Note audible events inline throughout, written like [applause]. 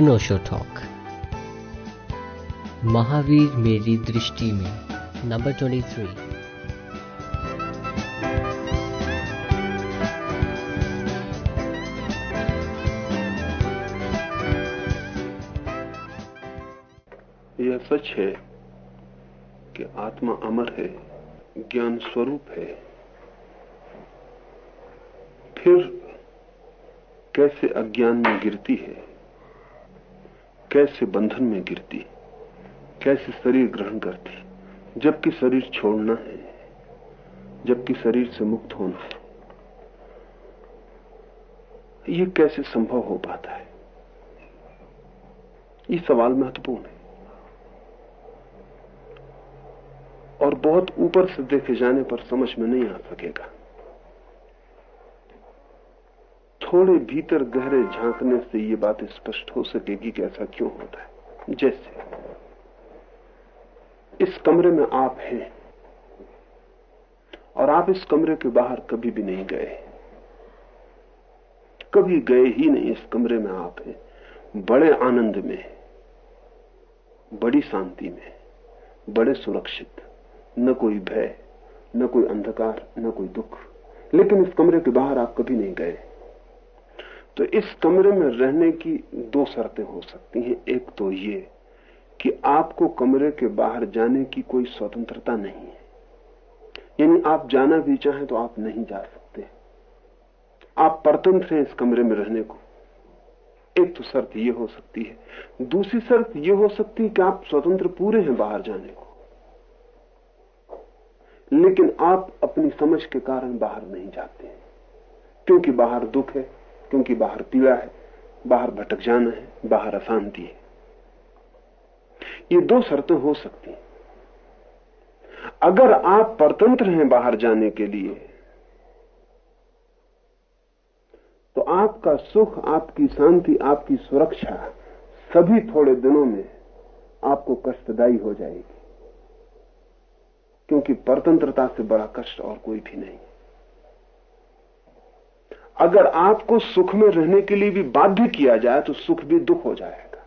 अनोशो talk. Mahavir मेरी दृष्टि में नंबर ट्वेंटी थ्री यह सच है कि आत्मा अमर है, ज्ञान स्वरूप है। फिर कैसे अज्ञान में गिरती है? कैसे बंधन में गिरती, कैसे शरीर ग्रहण करती, जबकि शरीर छोड़ना है, जबकि शरीर से मुक्त होना है। ये कैसे संभव हो पाता है? ये सवाल महत्वपूर्ण है। और बहुत ऊपर से देखे जाने पर समझ में नहीं आ सकेगा। थोड़े भीतर गहरे झांकने से ये बात स्पष्ट हो सकेगी कि ऐसा क्यों होता है। जैसे, इस कमरे में आप हैं और आप इस कमरे के बाहर कभी भी नहीं गए। कभी गए ही नहीं इस कमरे में आप हैं। बड़े आनंद में, बड़ी शांति में, बड़े सुरक्षित। न कोई भय, न कोई अंधकार, न कोई दुख। लेकिन इस कमरे के बाहर आप कभी नहीं गए। तो इस कमरे में रहने की दो शर्तें हो सकती हैं। एक तो ये कि आपको कमरे के बाहर जाने की कोई स्वतंत्रता नहीं है। यानी आप जाना भी चाहें तो आप नहीं जा सकते। आप परतंत्र हैं इस कमरे में रहने को। एक तो शर्त ये हो सकती है। दूसरी शर्त ये हो सकती है कि आप स्वतंत्र पूरे हैं बाहर जाने को। लेकिन आप अपनी समझ के कारण बाहर नहीं जाते क्योंकि बाहर दुख है क्योंकि बाहर पीड़ा है, बाहर भटक जाना है, बाहर अशांति है। ये दो शर्तें हो सकती हैं। अगर आप परतंत्र हैं बाहर जाने के लिए तो आपका सुख, आपकी शांति, आपकी सुरक्षा सभी थोड़े दिनों में आपको कष्टदायी हो जाएगी। क्योंकि परतंत्रता से बड़ा कष्ट और कोई भी नहीं। अगर आपको सुख में रहने के लिए भी बाध्य किया जाए तो सुख भी दुख हो जाएगा।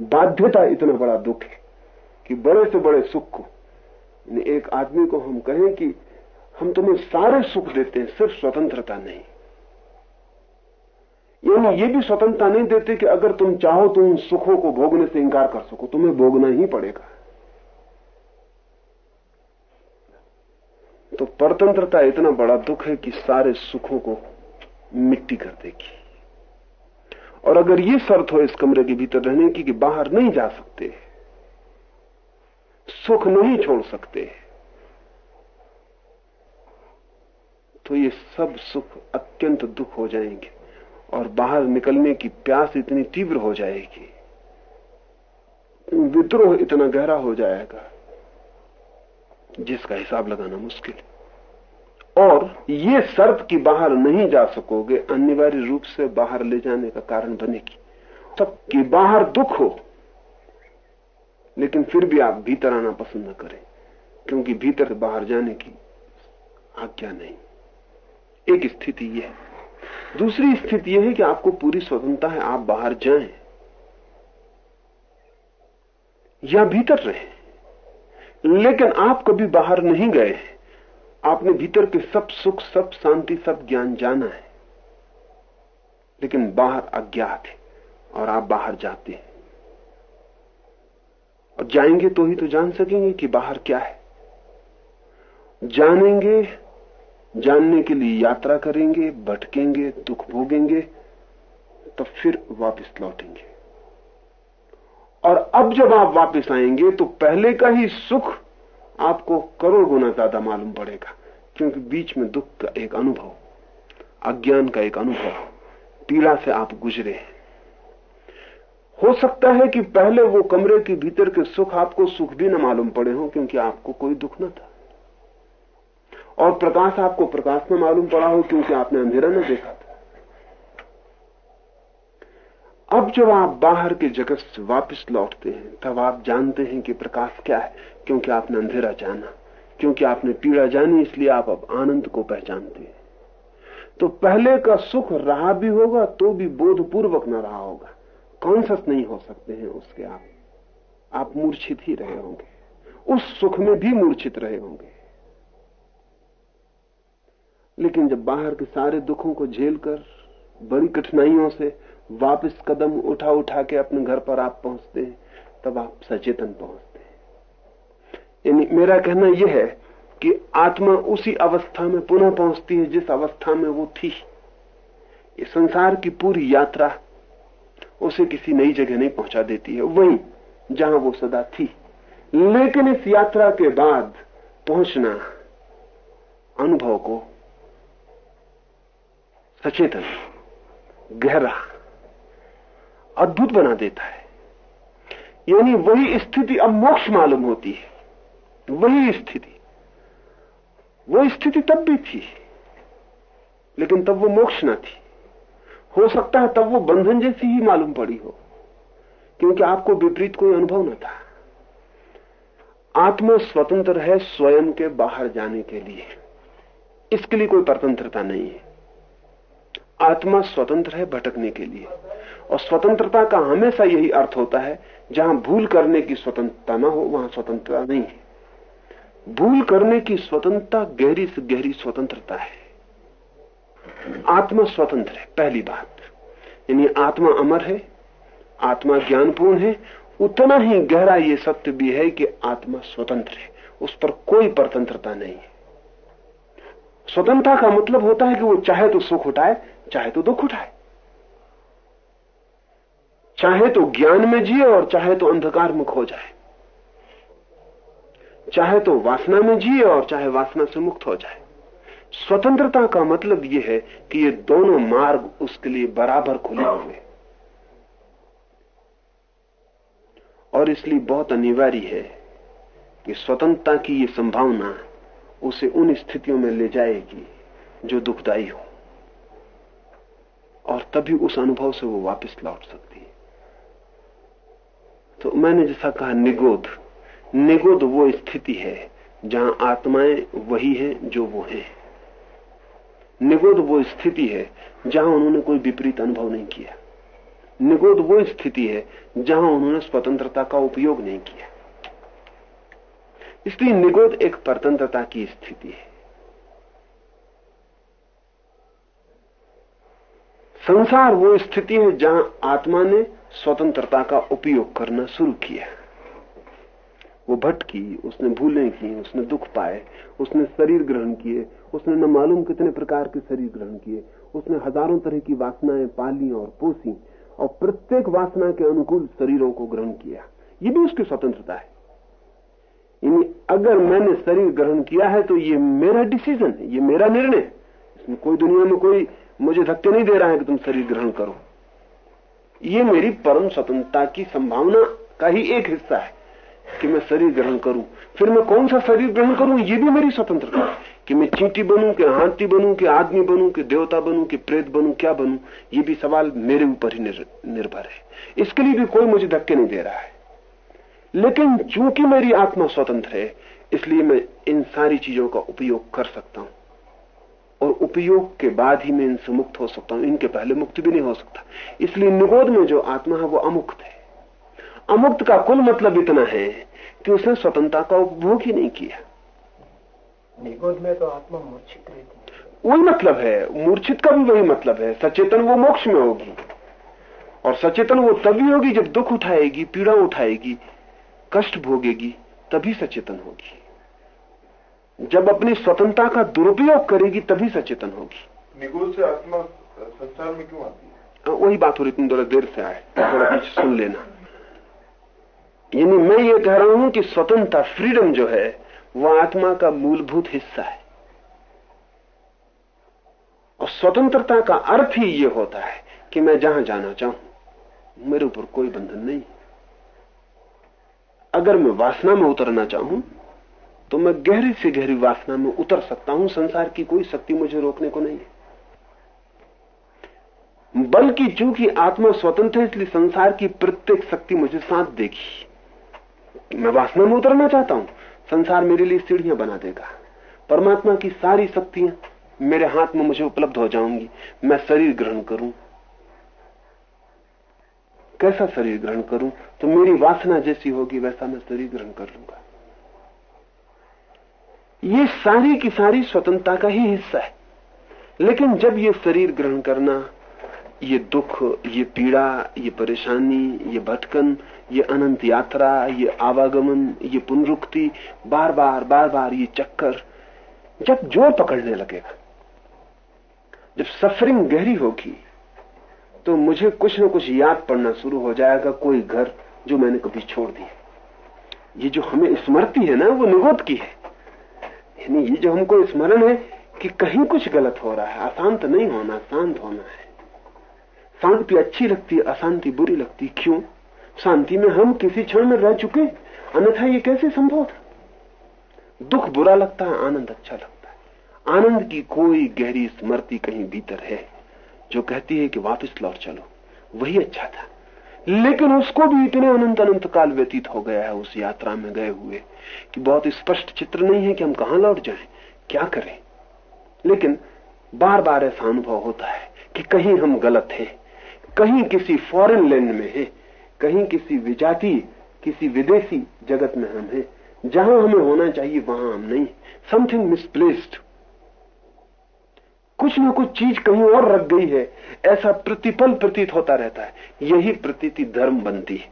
बाध्यता इतना बड़ा दुख है कि बड़े से बड़े सुख को एक आदमी को हम कहें कि हम तुम्हें सारे सुख देते हैं, सिर्फ़ स्वतंत्रता नहीं। यानी ये भी स्वतंत्रता नहीं देते कि अगर तुम चाहो तो उन सुखों को भोगने से इंकार कर सको, तुम्हें भोगना ही पड़ेगा। तो परतंत्रता इतना बड़ा दुख है कि सारे सुखों को मिट्टी कर देगी और अगर ये शर्त हो इस कमरे के भीतर रहने की कि बाहर नहीं जा सकते, सुख नहीं छोड़ सकते तो ये सब सुख अत्यंत दुख हो जाएँगे और बाहर निकलने की प्यास इतनी तीव्र हो जाएगी। विद्रोह इतना गहरा हो जाएगा, जिसका हिसाब लगाना मुश्किल। है और ये शर्त की बाहर नहीं जा सकोगे, अनिवार्य रूप से बाहर ले जाने का कारण बनेगी। तब कि बाहर दुख हो, लेकिन फिर भी आप भीतर आना पसंद न करें, क्योंकि भीतर बाहर जाने की आज्ञा नहीं। एक स्थिति यह है। दूसरी स्थिति यह है कि आपको पूरी स्वतंत्रता है, आप बाहर जाएँ, या भीतर रहें। लेकिन आप कभी बाहर नहीं गए आपने भीतर के सब सुख, सब शांति, सब ज्ञान जाना है। लेकिन बाहर अज्ञात है और आप बाहर जाते हैं। और जाएँगे तो ही तो जान सकेंगे कि बाहर क्या है। जानेंगे, जानने के लिए यात्रा करेंगे, भटकेंगे, दुख भोगेंगे तो फिर वापस लौटेंगे। और अब जब आप वापस आएँगे तो पहले का ही सुख आपको करोड़ गुना ज़्यादा मालूम पड़ेगा, क्योंकि बीच में दुख का एक अनुभव, अज्ञान का एक अनुभव पीड़ा से आप गुजरे हैं। हो सकता है कि पहले वो कमरे के भीतर के सुख आपको सुख भी न मालूम पड़े हो, क्योंकि आपको कोई दुख न था। और प्रकाश आपको प्रकाश में मालूम पड़ा हो, क्योंकि आपने अंधेरा न देखा था। अब जब आप बाहर के जगत से वापस लौटते हैं, तब आप जानते हैं कि प्रकाश क्या है। क्योंकि आपने अंधेरा जाना, क्योंकि आपने पीड़ा जानी, इसलिए आप अब आनंद को पहचानते हैं। तो पहले का सुख रहा भी होगा तो भी बोधपूर्वक न रहा होगा। कॉन्सियस नहीं हो सकते हैं उसके आप। आप मूर्छित ही रहे होंगे। उस सुख में भी मूर्छित रहे होंगे। लेकिन जब बाहर के सारे दुखों को झेलकर बड़ी कठिनाइयों से वापस कदम उठा उठा के अपने घर पर आप पहुँचते हैं, तब आप सचेतन पहुँचते यानी मेरा कहना यह है कि आत्मा उसी अवस्था में पुनः पहुँचती है जिस अवस्था में वो थी। ये संसार की पूरी यात्रा उसे किसी नई जगह नहीं पहुँचा देती है, वहीं जहाँ वो सदा थी। लेकिन इस यात्रा के बाद पहुँचना अनुभव को सचेतन, गहरा, अद्भुत बना देता है। यानी वही स्थिति अब मोक्ष मालूम होती है। वही स्थिति। वो स्थिति तब भी थी, लेकिन तब वो मोक्ष न थी। हो सकता है तब वो बंधन जैसी ही मालूम पड़ी हो, क्योंकि आपको विपरीत कोई अनुभव न था। आत्मा स्वतंत्र है स्वयं के बाहर जाने के लिए। इसके लिए कोई परतंत्रता नहीं है। आत्मा स्वतंत्र है भटकने के लिए। और स्वतंत्रता का हमेशा यही अर्थ होता है, जहाँ भूल करने की स्वतंत्रता ना हो, वहाँ स्वतंत्रता नहीं है। भूल करने की स्वतंत्रता गहरी से गहरी स्वतंत्रता है। आत्मा स्वतंत्र है, पहली बात। यानी आत्मा अमर है, आत्मा ज्ञानपूर्ण है, उतना ही गहरा ये सत्य भी है कि आत्मा स्वतंत्र है, उस पर कोई परतंत्रता नहीं है। स्वतंत्रता का मतलब होता है कि वो चाहे तो सुख उठाए, चाहे तो दुख उठाए। चाहे तो ज्ञान में जिए और चाहे तो अंधकार में खो जाए। चाहे तो वासना में जिए और चाहे वासना से मुक्त हो जाए। स्वतंत्रता का मतलब यह है कि ये दोनों मार्ग उसके लिए बराबर खुले हुए और इसलिए बहुत अनिवार्य है कि स्वतंत्रता की ये संभावना उसे उन स्थितियों में ले जाएगी जो दुखदाई हो। और तभी उस अनुभव से वो वापस लौट सकती है। तो मैंने जैसा कहा निगोद निगोद वो स्थिति है, जहाँ आत्माएँ वही है जो वो है। निगोद वो स्थिति है, जहाँ उन्होंने कोई विपरीत अनुभव नहीं किया। निगोद वो स्थिति है, जहाँ उन्होंने स्वतंत्रता का उपयोग नहीं किया। इसलिए निगोद एक परतंत्रता की स्थिति है। संसार वो स्थिति है, जहाँ आत्मा ने स्वतंत्रता का उपयोग करना शुरू किया। वो भटकी उसने भूलें की, उसने दुख पाए, उसने शरीर ग्रहण किए, उसने न मालूम कितने प्रकार के शरीर ग्रहण किए, उसने हज़ारों तरह की वासनाएँ पाली और पोसी, और प्रत्येक वासना के अनुकूल शरीरों को ग्रहण किया। ये भी उसकी स्वतंत्रता है। यानी अगर मैंने शरीर ग्रहण किया है तो ये मेरा डिसीज़न है, ये मेरा निर्णय इसमें कोई दुनिया में कोई मुझे धक्के नहीं दे रहा है कि तुम शरीर ग्रहण करो। ये मेरी परम स्वतंत्रता की संभावना का ही एक हिस्सा है। कि मैं शरीर ग्रहण करूँ। फिर मैं कौन सा शरीर ग्रहण करूँ? ये भी मेरी स्वतंत्रता है कि मैं चींटी बनूं कि हाथी बनूं कि आदमी बनूं कि देवता बनूं कि प्रेत बनूं क्या बनूं? ये भी सवाल मेरे ऊपर ही निर, निर्भर है। इसके लिए भी कोई मुझे धक्के नहीं दे रहा है। लेकिन चूँकि मेरी आत्मा स्वतंत्र है इसलिए मैं इन सारी चीज़ों का उपयोग कर सकता हूँ। और उपयोग के बाद ही मैं इनसे मुक्त हो सकता हूँ। इनके पहले मुक्त भी नहीं हो सकता। इसलिए निगोद में जो आत्मा है वो अमुक्त है। अमुक्त का कुल मतलब इतना है कि उसने स्वतंत्रता का उपभोग ही नहीं किया। निगोद में तो आत्मा मूर्छित रहती वही मतलब है मूर्छित का भी वही मतलब है सचेतन वो मोक्ष में होगी। और सचेतन वो तभी होगी जब दुख उठाएगी पीड़ा उठाएगी कष्ट भोगेगी तभी सचेतन होगी। जब अपनी स्वतंत्रता का दुरुपयोग करेगी तभी सचेतन होगी। निगोद से आत्मा संसार में क्यों आती है? हाँ, वही बात हो रही इतनी थोड़ा देर से आए थोड़ा पीछे सुन लेना। यानी मैं ये कह रहा हूँ कि स्वतंत्रता फ्रीडम जो है वह आत्मा का मूलभूत हिस्सा है। और स्वतंत्रता का अर्थ ही ये होता है कि मैं जहाँ जाना चाहूँ, मेरे ऊपर कोई बंधन नहीं। अगर मैं वासना में उतरना चाहूँ तो मैं गहरी से गहरी वासना में उतर सकता हूँ, संसार की कोई शक्ति मुझे रोकने को नहीं है। बल्कि चूँकि आत्मा स्वतंत्र है, इसलिए संसार की प्रत्येक शक्ति मुझे साथ देगी। मैं वासना में उतरना चाहता हूँ। संसार मेरे लिए सीढ़ियाँ बना देगा। परमात्मा की सारी शक्तियाँ मेरे हाथ में मुझे उपलब्ध हो जाऊँगी। मैं शरीर ग्रहण करूँ। कैसा शरीर ग्रहण करूँ? तो मेरी वासना जैसी होगी, वैसा मैं शरीर ग्रहण कर लूँगा। ये सारी की सारी स्वतंत्रता का ही हिस्सा है। लेकिन जब ये शरीर ग्रहण करना, ये दुख, ये पीड़ा, ये परेशानी, ये भटकन ये अनंत यात्रा, ये आवागमन, ये पुनरुक्ति बार बार बार बार ये चक्कर जब ज़ोर पकड़ने लगेगा। जब सफरिंग गहरी होगी तो मुझे कुछ न कुछ याद पड़ना शुरू हो जाएगा, कोई घर जो मैंने कभी छोड़ दिया। ये जो हमें स्मृति है ना, वो निगोद की है। यानी ये जो हमको स्मरण है कि कहीं कुछ गलत हो रहा है, अशांत नहीं होना, शांत होना है। शांति अच्छी लगती है, अशांति बुरी लगती क्यों? शांति में हम किसी क्षण में रह चुके, अन्यथा ये कैसे संभव था? दुख बुरा लगता है, आनंद अच्छा लगता है। आनंद की कोई गहरी स्मृति कहीं भीतर है, जो कहती है कि वापस लौट चलो। वही अच्छा था। लेकिन उसको भी इतने अनंत अनंत काल व्यतीत हो गया है, उस यात्रा में गए हुए, कि बहुत स्पष्ट चित्र नहीं है कि हम कहा लौट जाएँ, क्या करें। लेकिन बार बार ऐसा अनुभव होता है कि कहीं हम गलत हैं, कहीं किसी फॉरेन लैंड में है कहीं किसी विजाति, किसी विदेशी जगत में हम हैं। जहाँ हमें होना चाहिए, वहाँ हम नहीं। समथिंग मिसप्लेस्ड कुछ न कुछ चीज़ कहीं और रख गई है। ऐसा प्रतिपल प्रतीत होता रहता है। यही प्रतीति धर्म बनती है।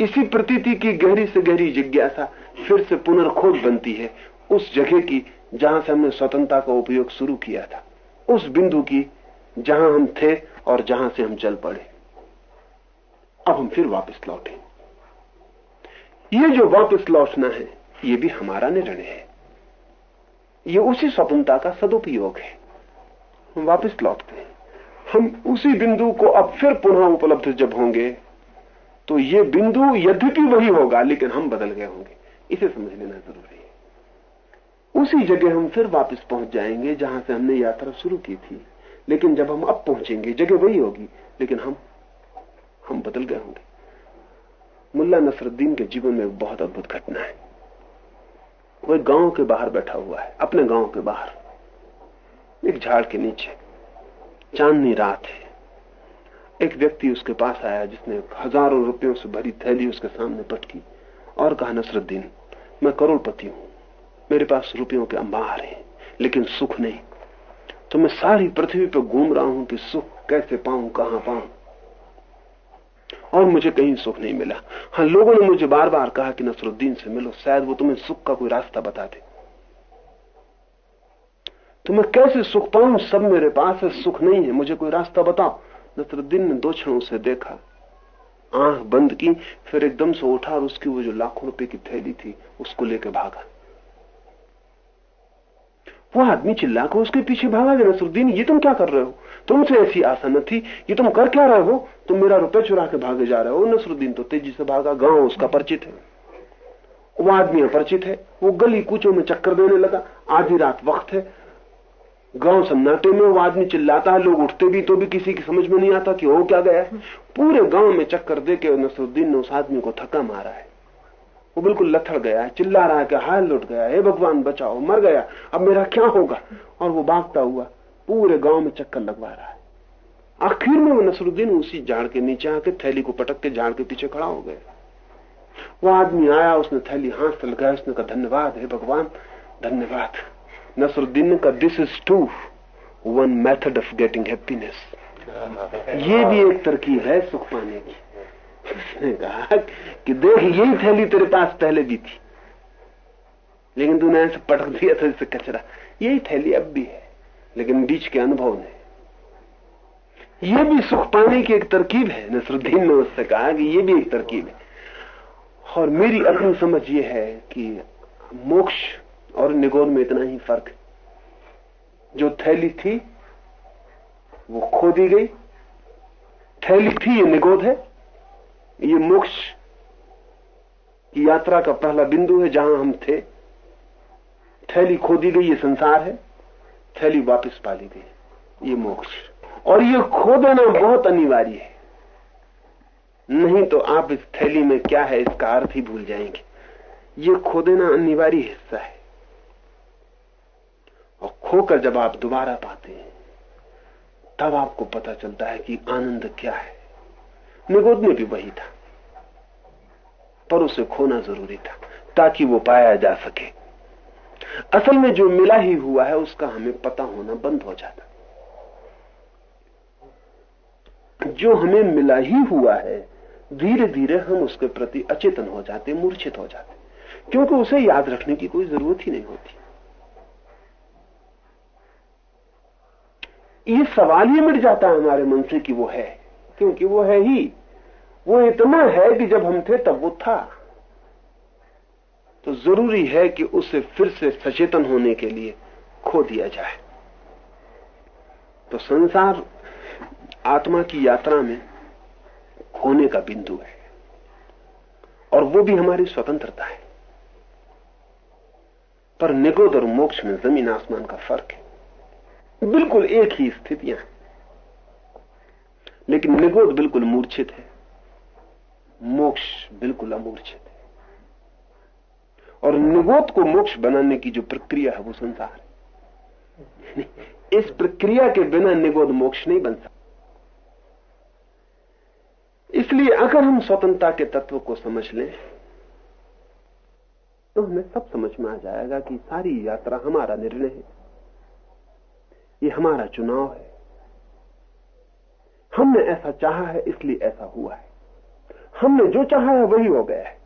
इसी प्रतीति की गहरी से गहरी जिज्ञासा फिर से पुनर्खोज बनती है। उस जगह की जहाँ से हमने स्वतंत्रता का उपयोग शुरू किया था। उस बिंदु की जहाँ हम थे और जहाँ से हम चल पड़े। अब हम फिर वापस लौटे। ये जो वापस लौटना है, ये भी हमारा निर्णय है। ये उसी स्वतंत्रता का सदुपयोग है। हम वापस लौटते हैं। हम उसी बिंदु को अब फिर पुनः उपलब्ध जब होंगे तो ये बिंदु यद्यपि वही होगा, लेकिन हम बदल गए होंगे। इसे समझ लेना ज़रूरी है। उसी जगह हम फिर वापस पहुँच जाएँगे, जहाँ से हमने यात्रा शुरू की थी। लेकिन जब हम अब पहुँचेंगे, जगह वही होगी, लेकिन हम हम बदल गए होंगे। मुल्ला नसरुद्दीन के जीवन में बहुत अद्भुत घटना है। वह गाँव के बाहर बैठा हुआ है, अपने गाँव के बाहर। एक झाड़ के नीचे, चांदनी रात है। एक व्यक्ति उसके पास आया जिसने हज़ारों रुपयों से भरी थैली उसके सामने पटकी और कहा, नसरुद्दीन, मैं करोड़पति हूँ। मेरे पास रुपयों के अंबार है, लेकिन सुख नहीं। तो मैं सारी पृथ्वी पर घूम रहा हूँ कि सुख कैसे पाऊँ, कहाँ पाऊँ। और मुझे कहीं सुख नहीं मिला। हाँ लोगों ने मुझे बार बार कहा कि नसरुद्दीन से मिलो, शायद वो तुम्हें सुख का कोई रास्ता बता दे। तो मैं कैसे सुख पाऊँ? सब मेरे पास है, सुख नहीं है, मुझे कोई रास्ता बताओ। नसरुद्दीन ने दो क्षणों से देखा, आँख बंद की, फिर एकदम से उठा और उसकी वो जो लाखों रुपए की थैली थी, उसको लेकर भागा। वो आदमी चिल्ला कर उसके पीछे भागा गया नसरुद्दीन, ये तुम क्या कर रहे हो? तुमसे ऐसी आशा न थी कि तुम कर क्या रहे हो? तुम मेरा रुपये चुरा के भागे जा रहे हो। नसरुद्दीन तो तेज़ी से भागा, गाँव उसका परिचित है। वो आदमी अपरिचित है। वो गली कूचों में चक्कर देने लगा। आधी रात वक्त है। गाँव सन्नाटे में वो आदमी चिल्लाता है। लोग उठते भी तो भी किसी की समझ में नहीं आता कि हो क्या गया है। पूरे गाँव में चक्कर दे के नसरुद्दीन ने उस आदमी को थका मारा है। वो बिल्कुल लथड़ गया है। चिल्ला रहा है कि हाल लुट गया हे भगवान, बचाओ। मर गया। अब मेरा क्या होगा? और वो भागता हुआ पूरे गाँव में चक्कर लगवा रहा है। आखिर में वो नसरुद्दीन उसी झाड़ के नीचे आके थैली को पटक के झाड़ के पीछे खड़ा हो गया। वो आदमी आया, उसने थैली हाथ से लगाया, उसने कहा, धन्यवाद, हे भगवान, धन्यवाद। नसरुद्दीन ने कहा this is too one method of getting happiness ये भी एक तरकीब है सुख पाने की। उसने कहा कि देख, यही थैली तेरे पास पहले भी थी। लेकिन तूने ऐसे पटक दिया था इससे कचरा। यही थैली अब भी है। लेकिन बीच के अनुभव ने। यह भी सुख पाने की एक तरकीब है, नसरुद्दीन ने उससे कहा कि यह भी एक तरकीब है। और मेरी अपनी समझ यह है कि मोक्ष और निगोद में इतना ही फ़र्क है। जो थैली थी, वो खो दी गई। थैली थी, ये निगोद है। ये मोक्ष की यात्रा का पहला बिंदु है जहाँ हम थे। थैली खो दी गई, ये संसार है। थैली वापस पा ली गई। ये मोक्ष। और ये खो देना बहुत अनिवार्य है। नहीं तो आप इस थैली में क्या है, इसका अर्थ ही भूल जाएँगे। ये खो देना अनिवार्य हिस्सा है। और खोकर जब आप दोबारा पाते हैं, तब आपको पता चलता है कि आनंद क्या है। निगोद में भी वही था। पर उसे खोना ज़रूरी था, ताकि वो पाया जा सके। असल में जो मिला ही हुआ है, उसका हमें पता होना बंद हो जाता। जो हमें मिला ही हुआ है धीरे धीरे हम उसके प्रति अचेतन हो जाते, मूर्छित हो जाते, क्योंकि उसे याद रखने की कोई ज़रूरत ही नहीं होती। ये सवाल ही मिट जाता है हमारे मन से कि वो है, क्योंकि वो है ही। वो इतना है कि जब हम थे, तब वो था। तो ज़रूरी है कि उसे फिर से सचेतन होने के लिए खो दिया जाए। तो संसार आत्मा की यात्रा में खोने का बिंदु है। और वो भी हमारी स्वतंत्रता है। पर निगोद और मोक्ष में ज़मीन आसमान का फ़र्क है। बिल्कुल एक ही स्थितियाँ हैं। लेकिन निगोद बिल्कुल मूर्छित है। मोक्ष बिल्कुल अमूर्छित है। और निगोद को मोक्ष बनाने की जो प्रक्रिया है, वो संसार है। इस प्रक्रिया के बिना निगोद मोक्ष नहीं बन सकता। इसलिए अगर हम स्वतंत्रता के तत्व को समझ लें तो हमें सब समझ में आ जाएगा कि सारी यात्रा हमारा निर्णय है। ये हमारा चुनाव है। हमने ऐसा चाहा है, इसलिए ऐसा हुआ है। हमने जो चाहा है, वही हो गया है।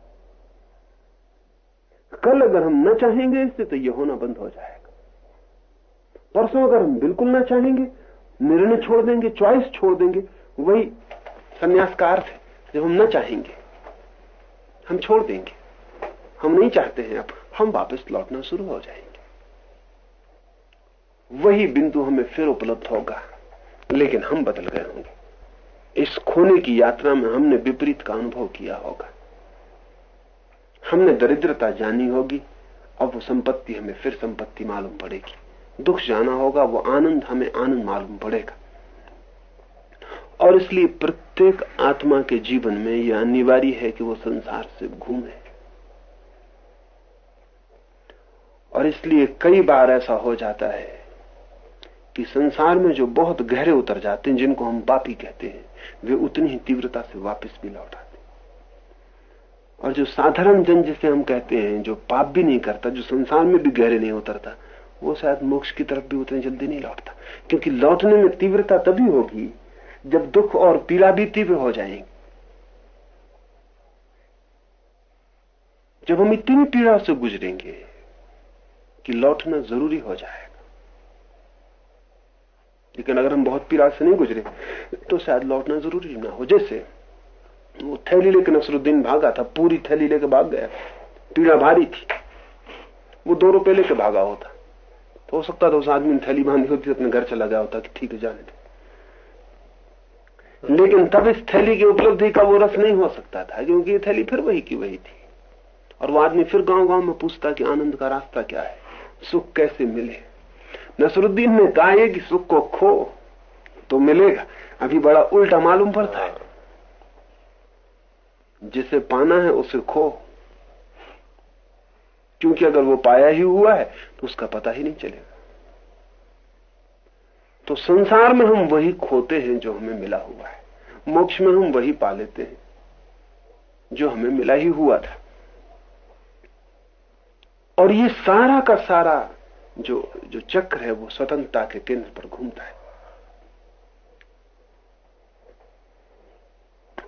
कल अगर हम न चाहेंगे, इससे तो यह होना बंद हो जाएगा। परसों अगर हम बिल्कुल ना चाहेंगे, निर्णय छोड़ देंगे चॉइस छोड़ देंगे, वही संन्यास का अर्थ है जब हम न चाहेंगे, हम छोड़ देंगे। हम नहीं चाहते हैं अब, हम वापस लौटना शुरू हो जाएँगे। वही बिंदु हमें फिर उपलब्ध होगा, लेकिन हम बदल गए होंगे। इस खोने की यात्रा में हमने विपरीत का अनुभव किया होगा। हमने दरिद्रता जानी होगी, अब वो संपत्ति हमें फिर संपत्ति मालूम पड़ेगी। दुख जाना होगा, वो आनंद हमें आनंद मालूम पड़ेगा। और इसलिए प्रत्येक आत्मा के जीवन में यह अनिवार्य है कि वो संसार से घूमे। और इसलिए कई बार ऐसा हो जाता है कि संसार में जो बहुत गहरे उतर जाते हैं, जिनको हम पापी कहते हैं, वे उतनी ही तीव्रता से वापस भी लौट आते और जो साधारण जन जिसे हम कहते हैं, जो पाप भी नहीं करता, जो संसार में भी गहरे नहीं उतरता, वो शायद मोक्ष की तरफ़ भी उतनी जल्दी नहीं लौटता। क्योंकि लौटने में तीव्रता तभी होगी जब दुख और पीड़ा भी तीव्र हो जाएँगे। जब हम इतनी पीड़ा से गुजरेंगे कि लौटना ज़रूरी हो जाएगा। लेकिन अगर हम बहुत पीड़ा से नहीं गुजरे तो शायद लौटना ज़रूरी ना हो। जैसे वो थैली लेकर नसरुद्दीन भागा था, पूरी थैली लेकर भाग गया। पीड़ा भारी थी। वो दो रुपए लेकर भागा होता। तो हो सकता था उस आदमी ने थैली बांधी होती अपने घर चला गया होता कि ठीक है, जाने दे। लेकिन तब इस थैली की उपलब्धि का वो रस नहीं हो सकता था, क्योंकि ये थैली फिर वही की वही थी। और वो आदमी फिर गाँव गाँव में पूछता कि आनंद का रास्ता क्या है? सुख कैसे मिले? नसरुद्दीन ने कहा कि सुख को खो तो मिलेगा। अभी बड़ा उल्टा मालूम पड़ता है। जिसे पाना है उसे खो। क्योंकि अगर वो पाया ही हुआ है तो उसका पता ही नहीं चलेगा। तो संसार में हम वही खोते हैं जो हमें मिला हुआ है। मोक्ष में हम वही पा लेते हैं, जो हमें मिला ही हुआ था। और ये सारा का सारा जो जो चक्र है, वो स्वतंत्रता के केंद्र पर घूमता है।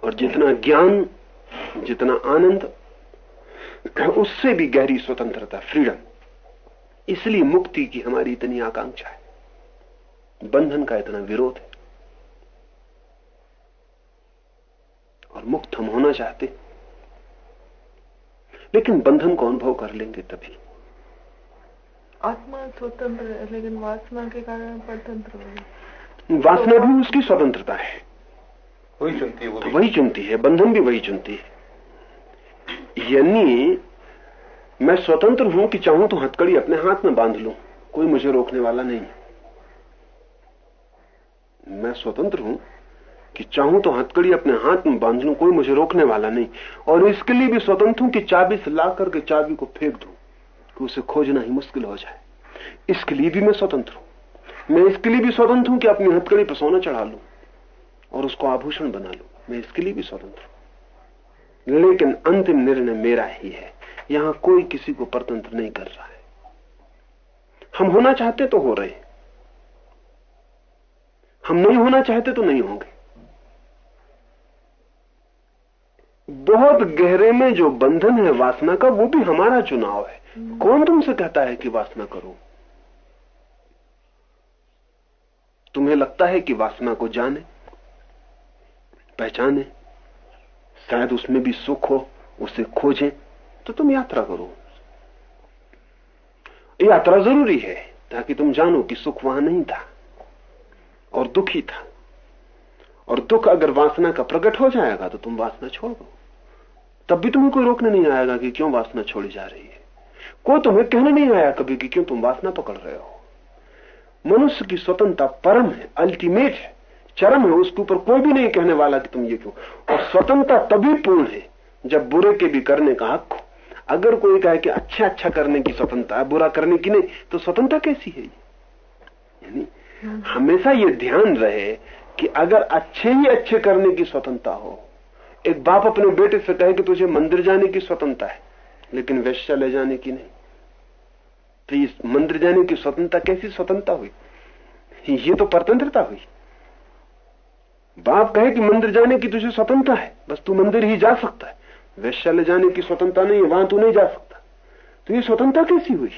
और जितना ज्ञान जितना आनंद उससे भी गहरी स्वतंत्रता फ्रीडम इसलिए मुक्ति की हमारी इतनी आकांक्षा है। बंधन का इतना विरोध है। और मुक्त हम होना चाहते लेकिन बंधन को अनुभव कर लेंगे तभी। आत्मा स्वतंत्र है लेकिन वासना के कारण परतंत्र वासना भी उसकी स्वतंत्रता है। वही चुनती है वो तो वही चुनती है बंधन भी वही चुनती है। यानी मैं स्वतंत्र हूँ कि चाहूँ तो हथकड़ी अपने हाथ में बाँध लू कोई मुझे रोकने वाला नहीं। मैं स्वतंत्र हूँ कि चाहूँ तो हथकड़ी अपने हाथ में बाँध लू कोई मुझे रोकने वाला नहीं। और इसके लिए भी स्वतंत्र हूँ कि चाबी से ला करके चाबी को फेंक दू कि उसे खोजना ही मुश्किल हो जाए। इसके लिए भी मैं स्वतंत्र हूँ। मैं इसके लिए भी स्वतंत्र हूँ कि अपनी हथकड़ी पर सोना चढ़ा लूँ। और उसको आभूषण बना लूँ। मैं इसके लिए भी स्वतंत्र हूँ। लेकिन अंतिम निर्णय मेरा ही है। यहाँ कोई किसी को परतंत्र नहीं कर रहा है। हम होना चाहते तो हो रहे। हम नहीं होना चाहते तो नहीं होंगे। बहुत गहरे में जो बंधन है वासना का, वो भी हमारा चुनाव है। कौन तुमसे कहता है कि वासना करो? तुम्हें लगता है कि वासना को जाने? पहचाने, शायद उसमें भी सुख हो, उसे खोजें तो तुम यात्रा करो। यात्रा ज़रूरी है, ताकि तुम जानो कि सुख वहाँ नहीं था, और दुख ही था। और दुख अगर वासना का प्रकट हो जाएगा तो तुम वासना छोड़ दो। तब भी तुम्हें कोई रोकने नहीं आएगा कि क्यों वासना छोड़ी जा रही है। कोई तुम्हें कहने नहीं आया कभी कि क्यों तुम वासना पकड़ रहे हो। मनुष्य की स्वतंत्रता परम है अल्टीमेट है। चरम है, उसके ऊपर कोई भी नहीं कहने वाला कि तुम ये क्यों। और स्वतंत्रता तभी पूर्ण है, जब बुरे के भी करने का हक हो। अगर कोई कहे कि अच्छा अच्छा करने की स्वतंत्रता है, बुरा करने की नहीं तो स्वतंत्रता कैसी है यानी, हमेशा ये ध्यान रहे कि अगर अच्छे ही अच्छे करने की स्वतंत्रता हो, एक बाप अपने बेटे से कहे कि तुझे मंदिर जाने की स्वतंत्रता है, लेकिन वैश्य ले जाने की नहीं। तो ये मंदिर जाने की स्वतंत्रता कैसी स्वतंत्रता हुई? ये तो परतंत्रता हुई। बाप कहे कि मंदिर जाने की तुझे स्वतंत्रता है। बस तू मंदिर ही जा सकता है। वैश्य ले जाने की स्वतंत्रता नहीं है, वहाँ तू नहीं जा सकता। तो ये स्वतंत्रता कैसी हुई?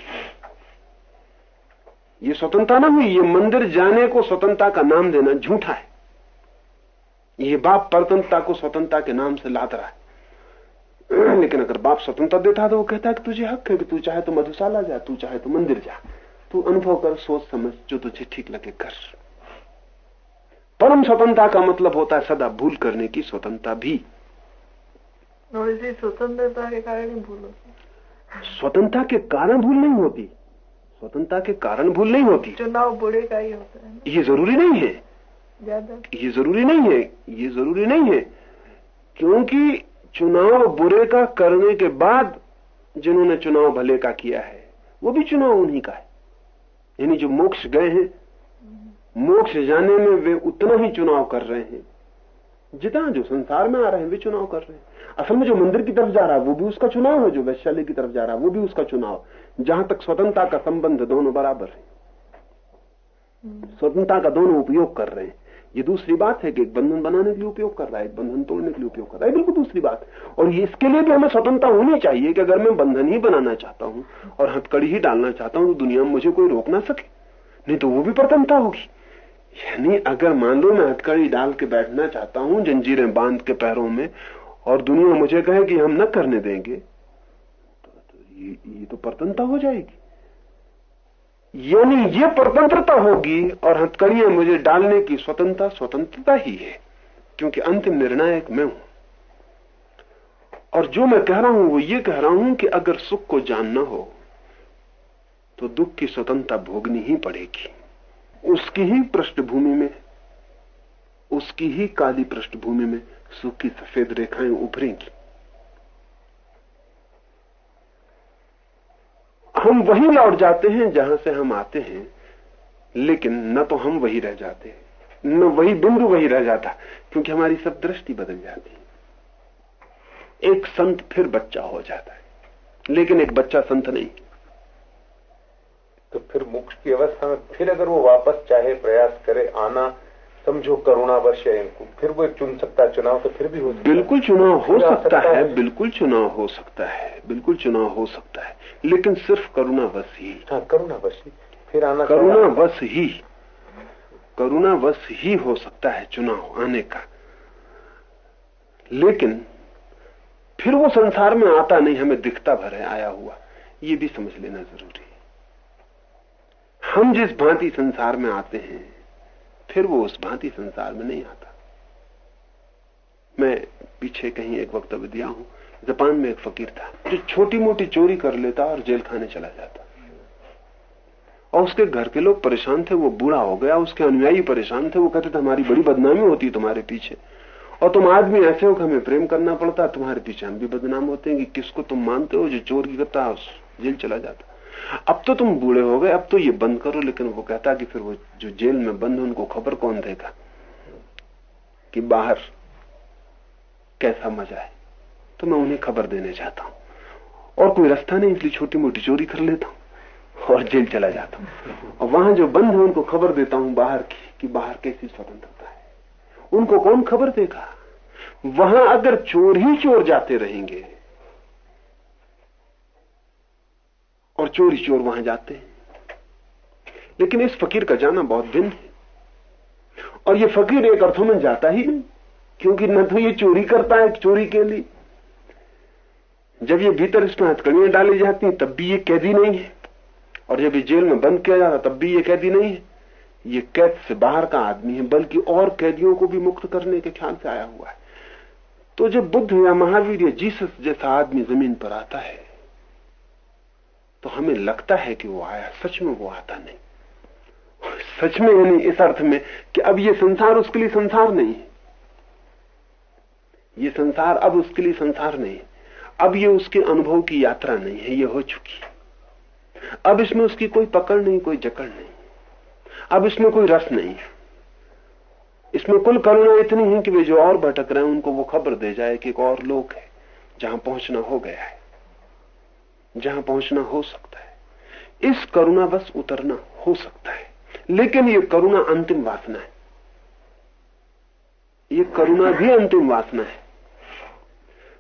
ये स्वतंत्रता ना हुई, ये मंदिर जाने को स्वतंत्रता का नाम देना झूठा है। ये बाप परतंत्रता को स्वतंत्रता के नाम से लाद रहा है। [clears throat] लेकिन अगर बाप स्वतंत्रता देता तो वो कहता है कि तुझे हक है कि तू चाहे तो मधुशाला जा, तू चाहे तो मंदिर जा। तू अनुभव कर, सोच समझ, जो तुझे ठीक लगे, कर। परम स्वतंत्रता का मतलब होता है सदा भूल करने की स्वतंत्रता भी। और इसी स्वतंत्रता के कारण ही भूल होती स्वतंत्रता के कारण भूल नहीं होती। स्वतंत्रता के कारण भूल नहीं होती। चुनाव बुरे का ही होता है ये ज़रूरी नहीं है। ज़्यादा। ये ज़रूरी नहीं है। ये ज़रूरी नहीं है। क्योंकि चुनाव बुरे का करने के बाद जिन्होंने चुनाव भले का किया है वो भी चुनाव उन्हीं का है। यानी जो मोक्ष गए हैं मोक्ष जाने में वे उतना ही चुनाव कर रहे हैं। जितना जो संसार में आ रहे हैं, वे चुनाव कर रहे हैं। असल में जो मंदिर की तरफ़ जा रहा है, वो भी उसका चुनाव है, जो वैश्यालय की तरफ़ जा रहा है, वो भी उसका चुनाव जहाँ तक स्वतंत्रता का संबंध दोनों बराबर है। स्वतंत्रता का दोनों उपयोग कर रहे हैं। ये दूसरी बात है कि एक बंधन बनाने के लिए उपयोग कर रहा है, एक बंधन तोड़ने के लिए उपयोग कर रहा है। बिल्कुल दूसरी बात। और ये इसके लिए भी हमें स्वतंत्रता होनी चाहिए कि अगर मैं बंधन ही बनाना चाहता हूँ और हथकड़ी ही डालना चाहता हूँ तो दुनिया में मुझे कोई रोक ना सके। नहीं तो वो भी प्रतनता होगी। यानी अगर मान लो मैं हथकड़ी डाल के बैठना चाहता हूँ जंजीरें बाँध के पैरों में और दुनिया मुझे कहे कि हम न करने देंगे तो, तो ये, ये तो परतंत्रता हो जाएगी। यानी ये परतंत्रता होगी और हथकड़ियाँ मुझे डालने की स्वतंत्रता स्वतंत्रता ही है क्योंकि अंतिम निर्णायक मैं हूँ। और जो मैं कह रहा हूँ वो ये कह रहा हूँ कि अगर सुख को जानना हो तो दुख की स्वतंत्रता भोगनी ही पड़ेगी। उसकी ही पृष्ठभूमि में, उसकी ही काली पृष्ठभूमि में सूखी सफ़ेद रेखाएँ उभरेंगी। हम वही लौट जाते हैं जहाँ से हम आते हैं, लेकिन न तो हम वही रह जाते हैं, न वही बिंदु वही रह जाता, क्योंकि हमारी सब दृष्टि बदल जाती है। एक संत फिर बच्चा हो जाता है, लेकिन एक बच्चा संत नहीं। की अवस्था में फिर अगर वो वापस चाहे प्रयास करे आना समझो करुणावश है इनको फिर वो चुन सकता है चुनाव तो फिर भी हो सकता बिल्कुल चुनाव हो सकता है है। बिल्कुल चुनाव हो सकता है बिल्कुल चुनाव हो सकता है लेकिन सिर्फ़ करुणा करुणावश ही। हाँ करुणावश ही फिर आना करुणा करुणावश ही करुणावश ही हो सकता है चुनाव आने का। लेकिन फिर वो संसार में आता नहीं हमें दिखता भर है आया हुआ ये भी समझ लेना ज़रूरी है। हम जिस भांति संसार में आते हैं, फिर वो उस भांति संसार में नहीं आता। मैं पीछे कहीं एक वक्तव्य दिया हूँ। जापान में एक फकीर था, जो छोटी मोटी चोरी कर लेता और जेल खाने चला जाता। और उसके घर के लोग परेशान थे, वो बूढ़ा हो गया, उसके अनुयायी परेशान थे, वो कहते थे, हमारी बड़ी बदनामी होती तुम्हारे पीछे। और तुम आदमी ऐसे हो कि हमें प्रेम करना पड़ता, तुम्हारे पीछे हम भी बदनाम होते हैं कि किसको तुम मानते हो जो चोरी करता है जेल चला जाता? अब तो तुम बूढ़े हो गए, अब तो ये बंद करो, लेकिन वो कहता कि फिर वो जो जेल में बंद है, उनको खबर कौन देगा? कि बाहर कैसा मज़ा है। तो मैं उन्हें खबर देने जाता हूँ। और कोई रास्ता नहीं, इसलिए छोटी मोटी चोरी कर लेता हूँ और जेल चला जाता हूँ। और वहाँ जो बंद है, उनको खबर देता हूँ बाहर की, कि बाहर कैसी स्वतंत्रता है। उनको कौन खबर देगा? वहाँ अगर चोर ही चोर जाते रहेंगे और चोरी चोर वहाँ जाते हैं। लेकिन इस फकीर का जाना बहुत भिन्न है। और ये फकीर एक अर्थों में जाता ही नहीं, क्योंकि न तो ये चोरी करता है चोरी के लिए। जब ये भीतर इसमें हथकड़ियाँ डाली जाती हैं, तब भी ये कैदी नहीं है। और जब ये जेल में बंद किया जाता तब भी ये कैदी नहीं है। ये कैद से बाहर का आदमी है, बल्कि और कैदियों को भी मुक्त करने के ख्याल से आया हुआ है। तो जब बुद्ध या महावीर या जीसस जैसा आदमी ज़मीन पर आता है तो हमें लगता है कि वो आया। सच में वो आता नहीं। सच में यानी इस अर्थ में कि अब ये संसार उसके लिए संसार नहीं है। ये संसार अब उसके लिए संसार नहीं है। अब ये उसके अनुभव की यात्रा नहीं है, ये हो चुकी अब इसमें उसकी कोई पकड़ नहीं, कोई जकड़ नहीं। अब इसमें कोई रस नहीं इसमें कुल करुणा इतनी है कि वे जो और भटक रहे हैं, उनको वो खबर दे जाए कि एक और लोक है, जहाँ पहुँचना हो गया है। जहाँ पहुँचना हो सकता है। इस करुणा बस उतरना हो सकता है। लेकिन ये करुणा अंतिम वासना है। ये करुणा भी अंतिम वासना है।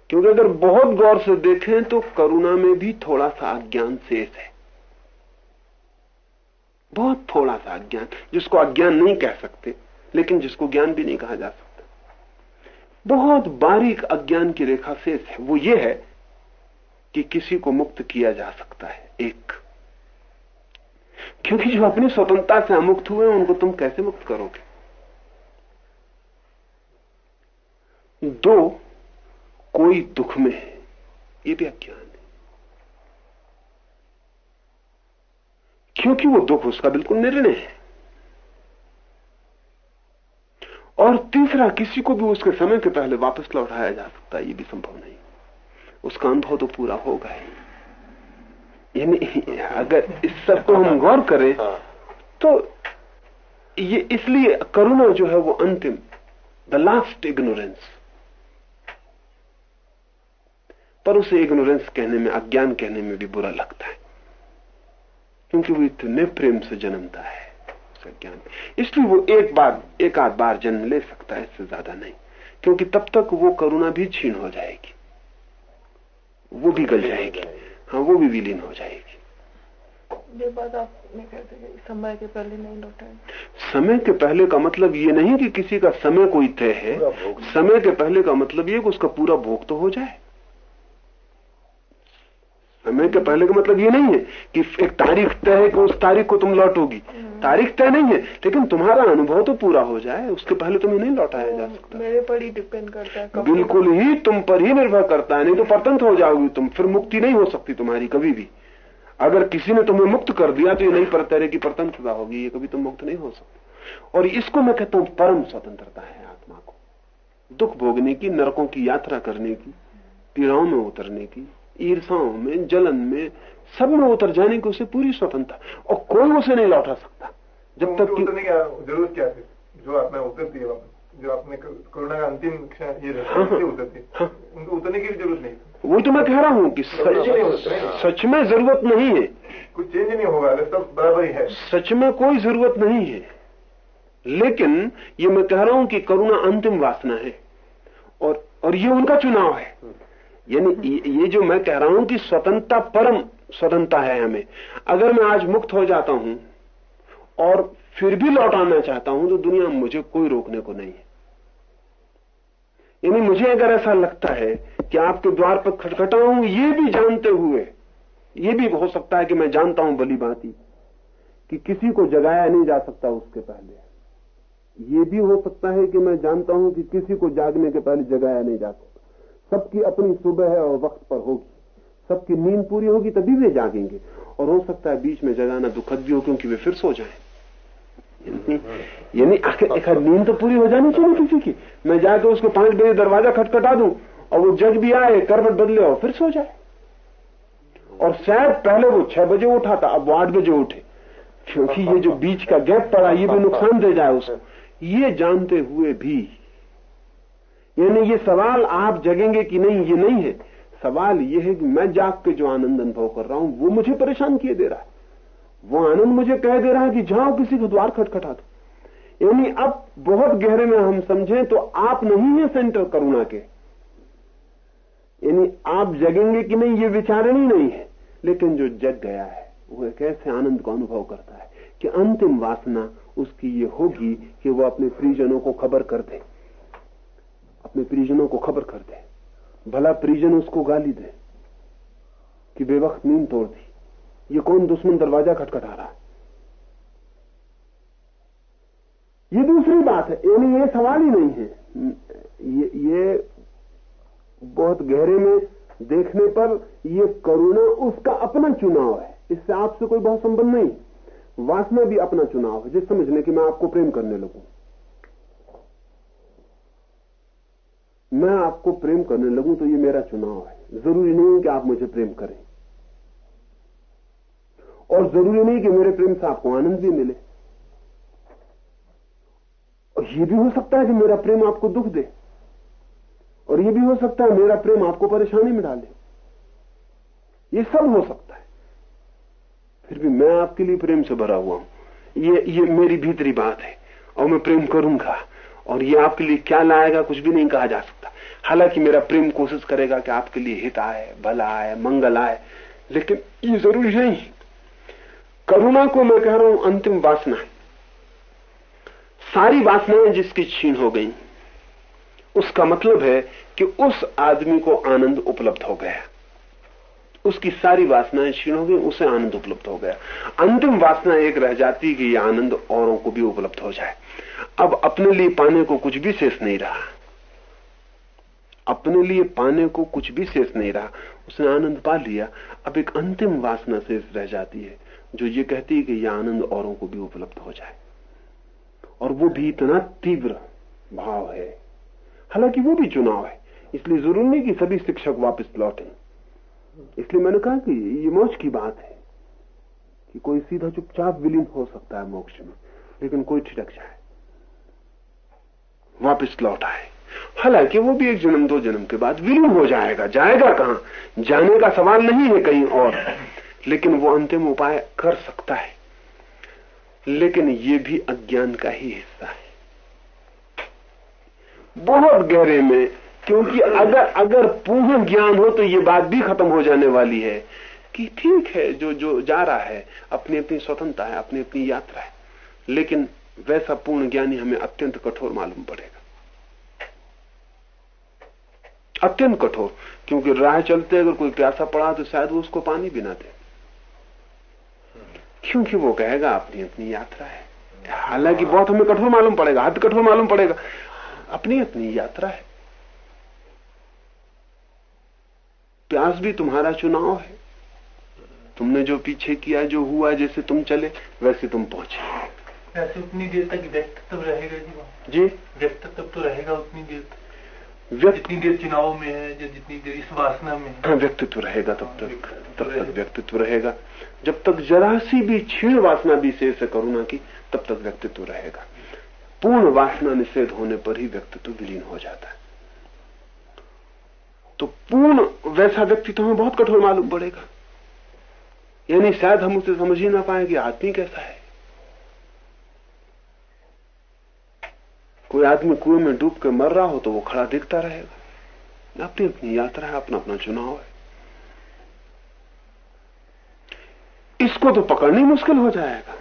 क्योंकि अगर बहुत गौर से देखें तो करुणा में भी थोड़ा सा अज्ञान शेष है। बहुत थोड़ा सा अज्ञान, जिसको अज्ञान नहीं कह सकते, लेकिन जिसको ज्ञान भी नहीं कहा जा सकता। बहुत बारीक अज्ञान की रेखा शेष है। वो ये है कि किसी को मुक्त किया जा सकता है, एक। क्योंकि जो अपनी स्वतंत्रता से अमुक्त हुए उनको तुम कैसे मुक्त करोगे? दो, कोई दुख में है, ये भी अज्ञान है। क्योंकि वो दुख उसका बिल्कुल निर्णय है। और तीसरा, किसी को भी उसके समय के पहले वापस लौटाया जा सकता है, ये भी संभव नहीं। उसका अनुभव तो पूरा होगा ही। यानी अगर इस सबको हम गौर करें हाँ। तो ये इसलिए करुणा जो है वो अंतिम द लास्ट इग्नोरेंस पर उसे इग्नोरेंस कहने में अज्ञान कहने में भी बुरा लगता है। क्योंकि वो इतने प्रेम से जन्मता है अज्ञान इसलिए वो एक बार एक आध बार जन्म ले सकता है इससे ज़्यादा नहीं। क्योंकि तब तक वो करुणा भी छीन हो जाएगी। वो भी गल जाएगी। हाँ वो भी विलीन हो जाएगी। ये बात आपने कहते समय के पहले नहीं लौटा समय के पहले का मतलब ये नहीं कि किसी का समय कोई तय है। समय के पहले का मतलब ये कि उसका पूरा भोग तो हो जाए। समय के पहले का मतलब ये नहीं है कि एक तारीख तय है कि उस तारीख को तुम लौटोगी। तारीख तय नहीं है लेकिन तुम्हारा अनुभव तो पूरा हो जाए उसके पहले तुम्हें नहीं लौटाया जा सकता। मेरे पर ही डिपेंड करता है बिल्कुल ही तुम पर ही निर्भर करता है नहीं तो परतंत्र हो जाओगी तुम फिर मुक्ति नहीं हो सकती तुम्हारी कभी भी। अगर किसी ने तुम्हें मुक्त कर दिया तो ये नहीं पर तरह की परतंत्रता होगी ये कभी तुम मुक्त नहीं हो सकते। और इसको मैं कहता हूँ परम स्वतंत्रता है आत्मा को। दुख भोगने की नरकों की यात्रा करने की पीड़ाओं में उतरने की ईर्षाओं में जलन में सब में उतर जाने की उसे पूरी स्वतंत्रता। और कोई उसे नहीं लौटा सकता। जब तक कि उतरने की ज़रूरत क्या थी? जो आपने उतरती है जो आपने कोरोना का अंतिम ये रहता उतरती हाँ। उनको उतरने की भी ज़रूरत नहीं वो तो मैं कह रहा हूँ कि हैं। सच, सच में ज़रूरत नहीं है। कुछ चेंज नहीं होगा अगर सब बराबर ही है। सच में कोई ज़रूरत नहीं है। लेकिन ये मैं कह रहा हूँ कि करुणा अंतिम वासना है। और और ये उनका चुनाव है। यानी ये- जो मैं कह रहा हूँ कि स्वतंत्रता परम स्वतंत्रता है हमें। अगर मैं आज मुक्त हो जाता हूँ और फिर भी लौटाना चाहता हूँ तो दुनिया में मुझे कोई रोकने को नहीं है। यानी मुझे अगर ऐसा लगता है कि आपके द्वार पर खटखटा हूँ ये भी जानते हुए, ये भी हो सकता है कि मैं जानता हूँ भली भांति कि किसी को जगाया नहीं जा सकता उसके पहले। ये भी हो सकता है कि मैं जानता हूँ कि किसी को जागने के पहले जगाया नहीं जा सकता। सबकी अपनी सुबह है और वक्त पर होगी। सबकी नींद पूरी होगी, तभी वे जागेंगे। और हो सकता है बीच में जगाना दुखद भी हो, क्योंकि वे फिर सो जाएँ। यानी आखिर नींद तो पूरी हो जानी चाहिए किसी की। मैं जाकर उसको पाँच बजे दरवाज़ा खटखटा दूँ, और वो जग भी आए, करवट बदले, और फिर सो जाए। और शायद पहले वो छह बजे उठा था, अब वो आठ बजे उठे। क्योंकि ये जो बीच का गैप पड़ा, ये भी नुकसान दे जाए उसको। ये जानते हुए भी यानी ये सवाल आप जगेंगे कि नहीं, ये नहीं है। सवाल ये है कि मैं जाग के जो आनंद अनुभव कर रहा हूँ, वो मुझे परेशान किए दे रहा है। वो आनंद मुझे कह दे रहा है कि जाओ किसी को द्वार खटखटा दो। यानी अब बहुत गहरे में हम समझें तो आप नहीं है सेंटर करुणा के। यानी आप जगेंगे कि नहीं, ये विचारणी नहीं है। लेकिन जो जग गया है, वो एक ऐसे आनंद को अनुभव करता है कि अंतिम वासना उसकी ये होगी कि वो अपने परिजनों को खबर कर दे। अपने परिजनों को खबर कर दे। भला परिजन उसको गाली दे कि बेवक्त नींद तोड़ दी। ये कौन दुश्मन दरवाज़ा खटखटा रहा है? ये दूसरी बात है यानी ये सवाल ही नहीं है। ये, ये बहुत गहरे में देखने पर ये करुणा उसका अपना चुनाव है। इससे आपसे कोई बहुत संबंध नहीं। वासना भी अपना चुनाव है जिस समझने कि मैं आपको प्रेम करने लगूं। मैं आपको प्रेम करने लगूं तो ये मेरा चुनाव है। ज़रूरी नहीं कि आप मुझे प्रेम करें। और ज़रूरी नहीं कि मेरे प्रेम से आपको आनंद भी मिले। और ये भी हो सकता है कि मेरा प्रेम आपको दुख दे। और ये भी हो सकता है मेरा प्रेम आपको परेशानी में डाले। ये सब हो सकता है। फिर भी मैं आपके लिए प्रेम से भरा हुआ हूँ। ये ये मेरी भीतरी बात है। और मैं प्रेम करूँगा। और ये आपके लिए क्या लाएगा, कुछ भी नहीं कहा जा सकता। हालाँकि मेरा प्रेम कोशिश करेगा कि आपके लिए हित आए भला आए, मंगल आए, लेकिन ये ज़रूरी नहीं करुणा को मैं कह रहा हूँ, अंतिम वासना है। सारी वासनाएँ जिसकी छीन हो गई, उसका मतलब है कि उस आदमी को आनंद उपलब्ध हो गया। उसकी सारी वासनाएँ क्षीण हो गई, उसे आनंद उपलब्ध हो गया। अंतिम वासना एक रह जाती कि यह आनंद औरों को भी उपलब्ध हो जाए। अब अपने लिए पाने को कुछ भी शेष नहीं रहा। अपने लिए पाने को कुछ भी शेष नहीं रहा। उसने आनंद पा लिया। अब एक अंतिम वासना शेष रह जाती है, जो ये कहती है कि यह आनंद औरों को भी उपलब्ध हो जाए। और वो भी इतना तीव्र भाव है। हालाँकि वो भी चुनाव है, इसलिए ज़रूरी नहीं कि सभी शिक्षक वापस लौटे। इसलिए मैंने कहा कि ये मोक्ष की बात है कि कोई सीधा चुपचाप विलीन हो सकता है मोक्ष में, लेकिन कोई ठिटक जाए। वापस लौट आए। हालाँकि वो भी एक जन्म, दो जन्म के बाद विलीन हो जाएगा। जाएगा कहाँ? जाने का सवाल नहीं है कहीं और। लेकिन वो अंतिम उपाय कर सकता है। लेकिन ये भी अज्ञान का ही हिस्सा है। बहुत गहरे में, क्योंकि अगर अगर पूर्ण ज्ञान हो तो ये बात भी खत्म हो जाने वाली है कि ठीक है, जो जो जा रहा है अपनी अपनी स्वतंत्रता है अपनी अपनी यात्रा है। लेकिन वैसा पूर्ण ज्ञानी हमें अत्यंत कठोर मालूम पड़ेगा। अत्यंत कठोर, क्योंकि राह चलते अगर कोई प्यासा पड़ा तो शायद वो उसको पानी भी ना दे। क्योंकि वो कहेगा अपनी अपनी यात्रा है। हालाँकि बहुत हमें कठोर मालूम पड़ेगा, हद कठोर मालूम पड़ेगा। अपनी अपनी यात्रा है। प्यास भी तुम्हारा चुनाव है। तुमने जो पीछे किया, जो हुआ, जैसे तुम चले, वैसे तुम पहुँचे। वैसे उतनी देर तक व्यक्तित्व रहेगा जी जी। व्यक्तित्व तो रहेगा उतनी देर तक। व्यक्त जितनी देर चुनाव में है या जितनी देर इस वासना में है। व्यक्तित्व रहेगा तब तक। तब तक व्यक्तित्व रहेगा। जब तक जरा सी भी क्षीण वासना भी शेष है करुणा की तब तक व्यक्तित्व रहेगा। पूर्ण वासना निषेध होने पर ही व्यक्तित्व विलीन हो जाता है। तो पूर्ण वैसा व्यक्ति तो हमें बहुत कठोर मालूम पड़ेगा। यानी शायद हम उसे समझ ही ना पाए कि आदमी कैसा है। कोई आदमी कुएँ में डूब के मर रहा हो तो वो खड़ा दिखता रहेगा। अपनी अपनी यात्रा है, अपना अपना चुनाव है। इसको तो पकड़ना मुश्किल हो जाएगा।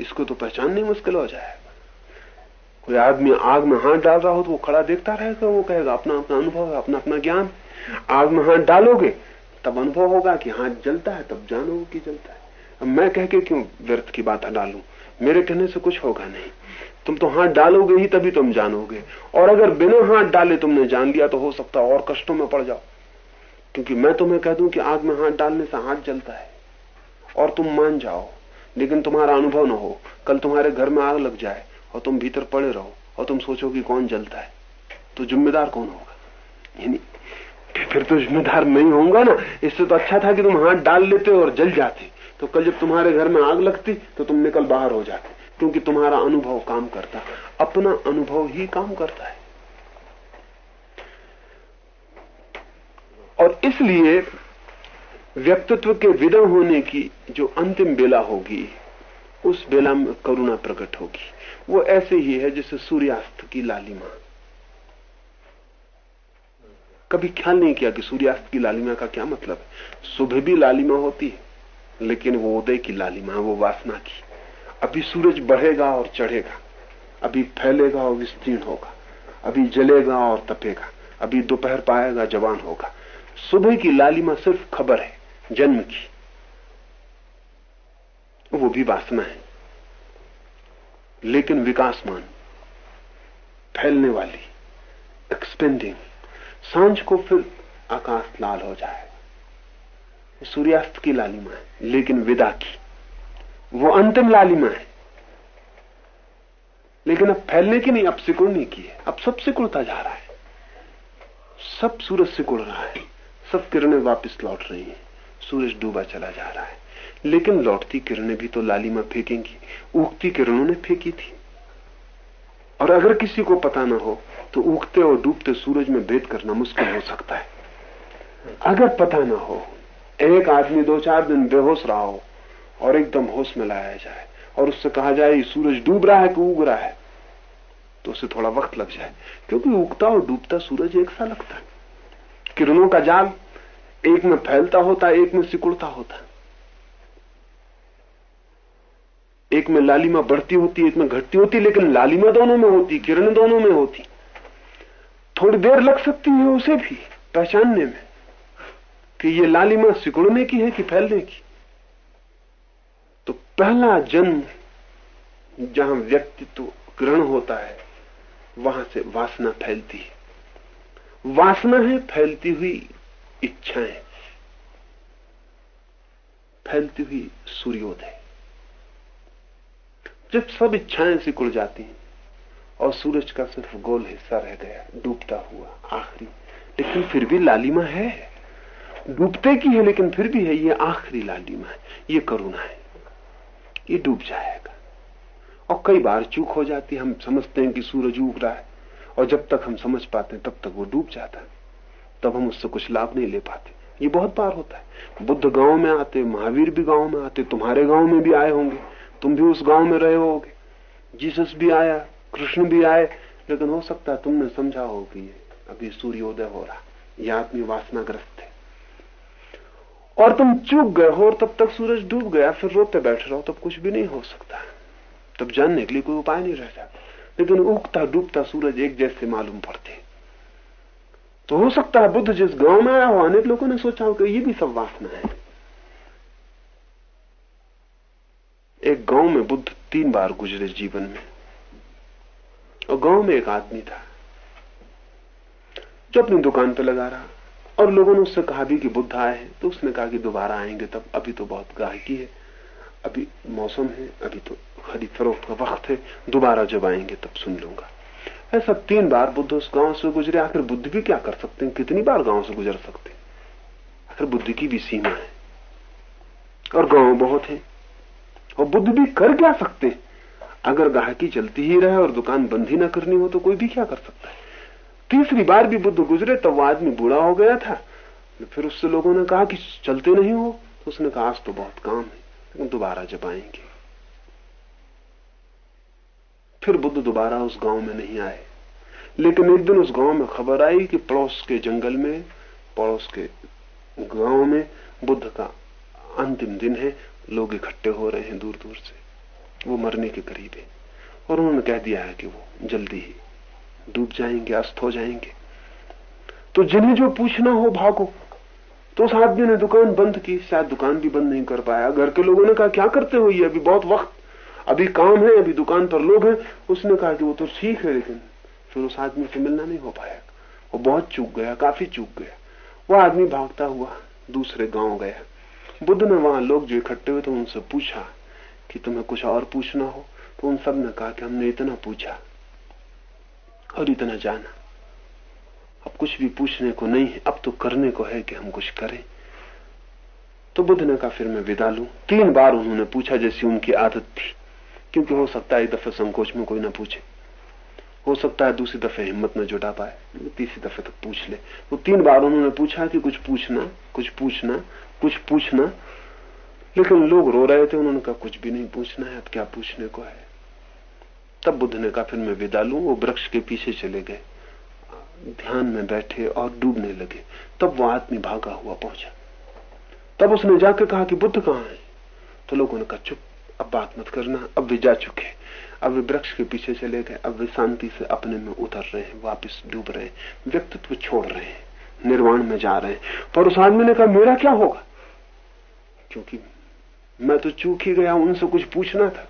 इसको तो पहचानना मुश्किल हो जाएगा। कोई आदमी आग में हाथ डाल रहा हो तो वो खड़ा देखता रहेगा, वो कहेगा, अपना अपना अनुभव है, अपना अपना ज्ञान आग में हाथ डालोगे, तब अनुभव होगा कि हाथ जलता है, तब जानोगे कि जलता है। अब मैं कह के क्यों व्यर्थ की बात डालू? मेरे कहने से कुछ होगा नहीं। तुम तो हाथ डालोगे ही तभी तुम जानोगे। और अगर बिना हाथ डाले तुमने जान लिया तो हो सकता है और कष्टों में पड़ जाओ। क्योंकि मैं तुम्हें कह दूँ कि आग में हाथ डालने से हाथ जलता है, और तुम मान जाओ। लेकिन तुम्हारा अनुभव न हो। कल तुम्हारे घर में आग लग जाए, और तुम भीतर पड़े रहो, और तुम सोचो कि कौन जलता है। तो जिम्मेदार कौन होगा? यानी, फिर तो जिम्मेदार मैं ही होऊँगा ना। इससे तो अच्छा था कि तुम हाथ डाल लेते और जल जाते। तो कल जब तुम्हारे घर में आग लगती तो तुम निकल बाहर हो जाते। क्योंकि तुम्हारा अनुभव काम करता अपना अनुभव ही काम करता है। और इसलिए व्यक्तित्व के विदा होने की जो अंतिम बेला होगी, उस बेला में करुणा प्रकट होगी। वो ऐसे ही है जैसे सूर्यास्त की लालिमा। कभी ख्याल नहीं किया कि सूर्यास्त की लालिमा का क्या मतलब? है सुबह भी लालिमा होती है, लेकिन वो उदय की लालिमा वो वासना की। अभी सूरज बढ़ेगा और चढ़ेगा। अभी फैलेगा और विस्तीर्ण होगा। अभी जलेगा और तपेगा। अभी दोपहर पाएगा, जवान होगा। सुबह की लालिमा सिर्फ़ खबर है, जन्म की। वो भी वासना है। लेकिन विकासमान, फैलने वाली एक्सपेंडिंग साँझ को फिर आकाश लाल हो जाए सूर्यास्त की लालिमा है, लेकिन विदा की। वो अंतिम लालिमा है। लेकिन अब फैलने की नहीं, अब सिकुड़ने की है। अब सब सिकुड़ता जा रहा है। सब सूरज सिकुड़ रहा है। सब किरणें वापस लौट रही हैं। सूरज डूबा चला जा रहा है। लेकिन लौटती किरणें भी तो लालिमा फेंकेंगी। उगती किरणों ने फेंकी थी। और अगर किसी को पता ना हो तो उगते और डूबते सूरज में भेद करना मुश्किल हो सकता है। अगर पता ना हो, एक आदमी दो चार दिन बेहोश रहा हो और एकदम होश में लाया जाए। और उससे कहा जाए सूरज डूब रहा है कि उग रहा है? तो उसे थोड़ा वक्त लग जाए, क्योंकि उगता और डूबता सूरज एक सा लगता है। किरणों का जाल एक में फैलता होता, एक में सिकुड़ता होता। एक में लालिमा बढ़ती होती, एक में घटती होती, लेकिन लालिमा दोनों में होती, किरण दोनों में होती। थोड़ी देर लग सकती है उसे भी पहचानने में कि ये लालिमा सिकुड़ने की है कि फैलने की। पहला जन्म जहाँ व्यक्तित्व ग्रहण होता है, वहाँ से वासना फैलती है। वासना है, फैलती हुई इच्छाएँ। फैलती हुई सूर्योदय। जब सब इच्छाएँ सिकुड़ जाती हैं, और सूरज का सिर्फ़ गोल हिस्सा रह गया, डूबता हुआ, आखिरी। लेकिन फिर भी लालिमा है। डूबते की है, लेकिन फिर भी है, ये आखिरी लालिमा है। ये करुणा है। ये डूब जाएगा। और कई बार चूक हो जाती हम समझते हैं कि सूरज उग रहा है, और जब तक हम समझ पाते हैं, तब तक वो डूब जाता है। तब हम उससे कुछ लाभ नहीं ले पाते। ये बहुत बार होता है। बुद्ध गाँव में आते, महावीर भी गाँव में आते, तुम्हारे गाँव में भी आए होंगे। तुम भी उस गाँव में रहे होगे। जीसस भी आया, कृष्ण भी आए, लेकिन हो सकता है तुमने समझा हो कि अभी सूर्योदय हो रहा यह आदमी वासनाग्रस्त है। और तुम चूक गए हो और तब तक सूरज डूब गया, फिर रोते बैठ रहो, तब कुछ भी नहीं हो सकता। तब जानने के लिए कोई उपाय नहीं रह जाता। लेकिन उगता, डूबता सूरज एक जैसे मालूम पड़ते। तो हो सकता है बुद्ध जिस गाँव में आया हो, अनेक लोगों ने सोचा हो कि ये भी सब वासना है। एक गाँव में बुद्ध तीन बार गुजरे जीवन में। और गाँव में एक आदमी था, जो अपनी दुकान पर लगा रहा। और लोगों ने उससे कहा भी कि बुद्ध आए हैं तो उसने कहा कि दोबारा आएँगे, तब अभी तो बहुत गाहकी है। अभी मौसम है, अभी तो खरीद फरोख्त का वक्त है, दोबारा जब आएँगे, तब सुन लूँगा। ऐसा तीन बार बुद्ध उस गाँव से गुजरे, आखिर बुद्ध भी क्या कर सकते हैं? कितनी बार गाँव से गुजर सकते हैं? आखिर बुद्ध की भी सीमा है। और गाँव बहुत है। और बुद्ध भी कर क्या सकते हैं? अगर गाहकी चलती ही रहे और दुकान बंद ही ना करनी हो तो कोई भी क्या कर सकता है? तीसरी बार भी बुद्ध गुजरे तब वो आदमी बूढ़ा हो गया था। फिर उससे लोगों ने कहा कि चलते नहीं हो। तो उसने कहा, आज तो बहुत काम है दोबारा जब आएँगे। फिर बुद्ध दोबारा उस गाँव में नहीं आए। लेकिन एक दिन उस गाँव में खबर आई कि पड़ोस के जंगल में, पड़ोस के गाँव में बुद्ध का अंतिम दिन है। लोग इकट्ठे हो रहे हैं दूर दूर से। वो मरने के करीब है। और उन्होंने कह दिया है कि वो जल्दी ही डूब जाएँगे, अस्त हो जाएँगे। तो जिन्हें जो पूछना हो भागो। तो उस आदमी ने दुकान बंद की, शायद दुकान भी बंद नहीं कर पाया। घर के लोगों ने कहा, क्या करते हो ये? अभी बहुत वक्त, अभी काम है, अभी दुकान पर लोग हैं। उसने कहा कि वो तो ठीक है, लेकिन फिर उस आदमी से मिलना नहीं हो पाया। वो बहुत चूक गया, काफ़ी चूक गया। वो आदमी भागता हुआ दूसरे गाँव गया। बुद्ध ने वहाँ लोग जो इकट्ठे हुए थे, उनसे पूछा कि तुम्हें कुछ और पूछना हो? तो उन सबने कहा कि हमने इतना पूछा। और इतना जाना। अब कुछ भी पूछने को नहीं है, अब तो करने को है कि हम कुछ करें। तो बुद्ध ने कहा, फिर मैं विदा लू। तीन बार उन्होंने पूछा, जैसी उनकी आदत थी, क्योंकि हो सकता है एक दफे संकोच में कोई ना पूछे। हो सकता है दूसरी दफे हिम्मत न जुटा पाए तीसरी दफे तक पूछ ले। तो तीन बार उन्होंने पूछा कि कुछ पूछना कुछ पूछना कुछ पूछना। लेकिन लोग रो रहे थे, उन्होंने कहा, कुछ भी नहीं पूछना है, अब क्या पूछने को है? तब बुद्ध ने कहा, फिर मैं विदा लू, वो वृक्ष के पीछे चले गए। ध्यान में बैठे और डूबने लगे। तब वो आदमी भागा हुआ पहुँचा। तब उसने जाकर कहा कि बुद्ध कहाँ है? तो लोगों ने कहा, चुप, अब बात मत करना, अब वे जा चुके अब वे वृक्ष के पीछे चले गए, अब वे शांति से अपने में उतर रहे हैं, वापिस डूब रहे व्यक्तित्व छोड़ रहे हैं, निर्वाण में जा रहे हैं। पर उस आदमी ने कहा, मेरा क्या होगा? क्योंकि मैं तो चूक ही गया उनसे कुछ पूछना था।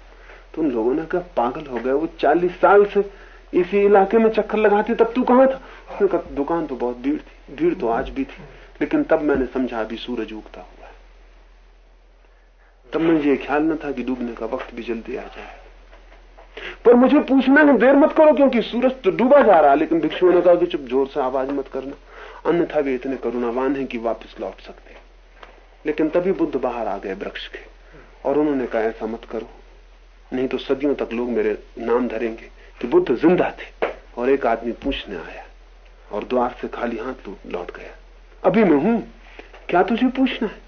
तो उन लोगों ने कहा, पागल हो गए वो चालीस साल से इसी इलाके में चक्कर लगाते तब तू कहाँ था? उसने कहा, दुकान तो बहुत भीड़ थी, भीड़ तो आज भी थी, लेकिन तब मैंने समझा अभी सूरज उगता हुआ तब मुझे ये ख्याल न था कि डूबने का वक्त भी जल्दी आ जाए। पर मुझे पूछना है, देर मत करो, क्योंकि सूरज तो डूबा जा रहा है, लेकिन भिक्षुओं ने कहा कि चुप, ज़ोर से आवाज़ मत करना। अन्यथा वे इतने करुणावान हैं कि वापस लौट सकते लेकिन तभी बुद्ध बाहर आ गए वृक्ष के, और उन्होंने कहा, ऐसा मत करो। नहीं तो सदियों तक लोग मेरे नाम धरेंगे। कि बुद्ध ज़िंदा थे और एक आदमी पूछने आया और द्वार से खाली हाथ लौट गया। अभी मैं हूँ, क्या तुझे पूछना है?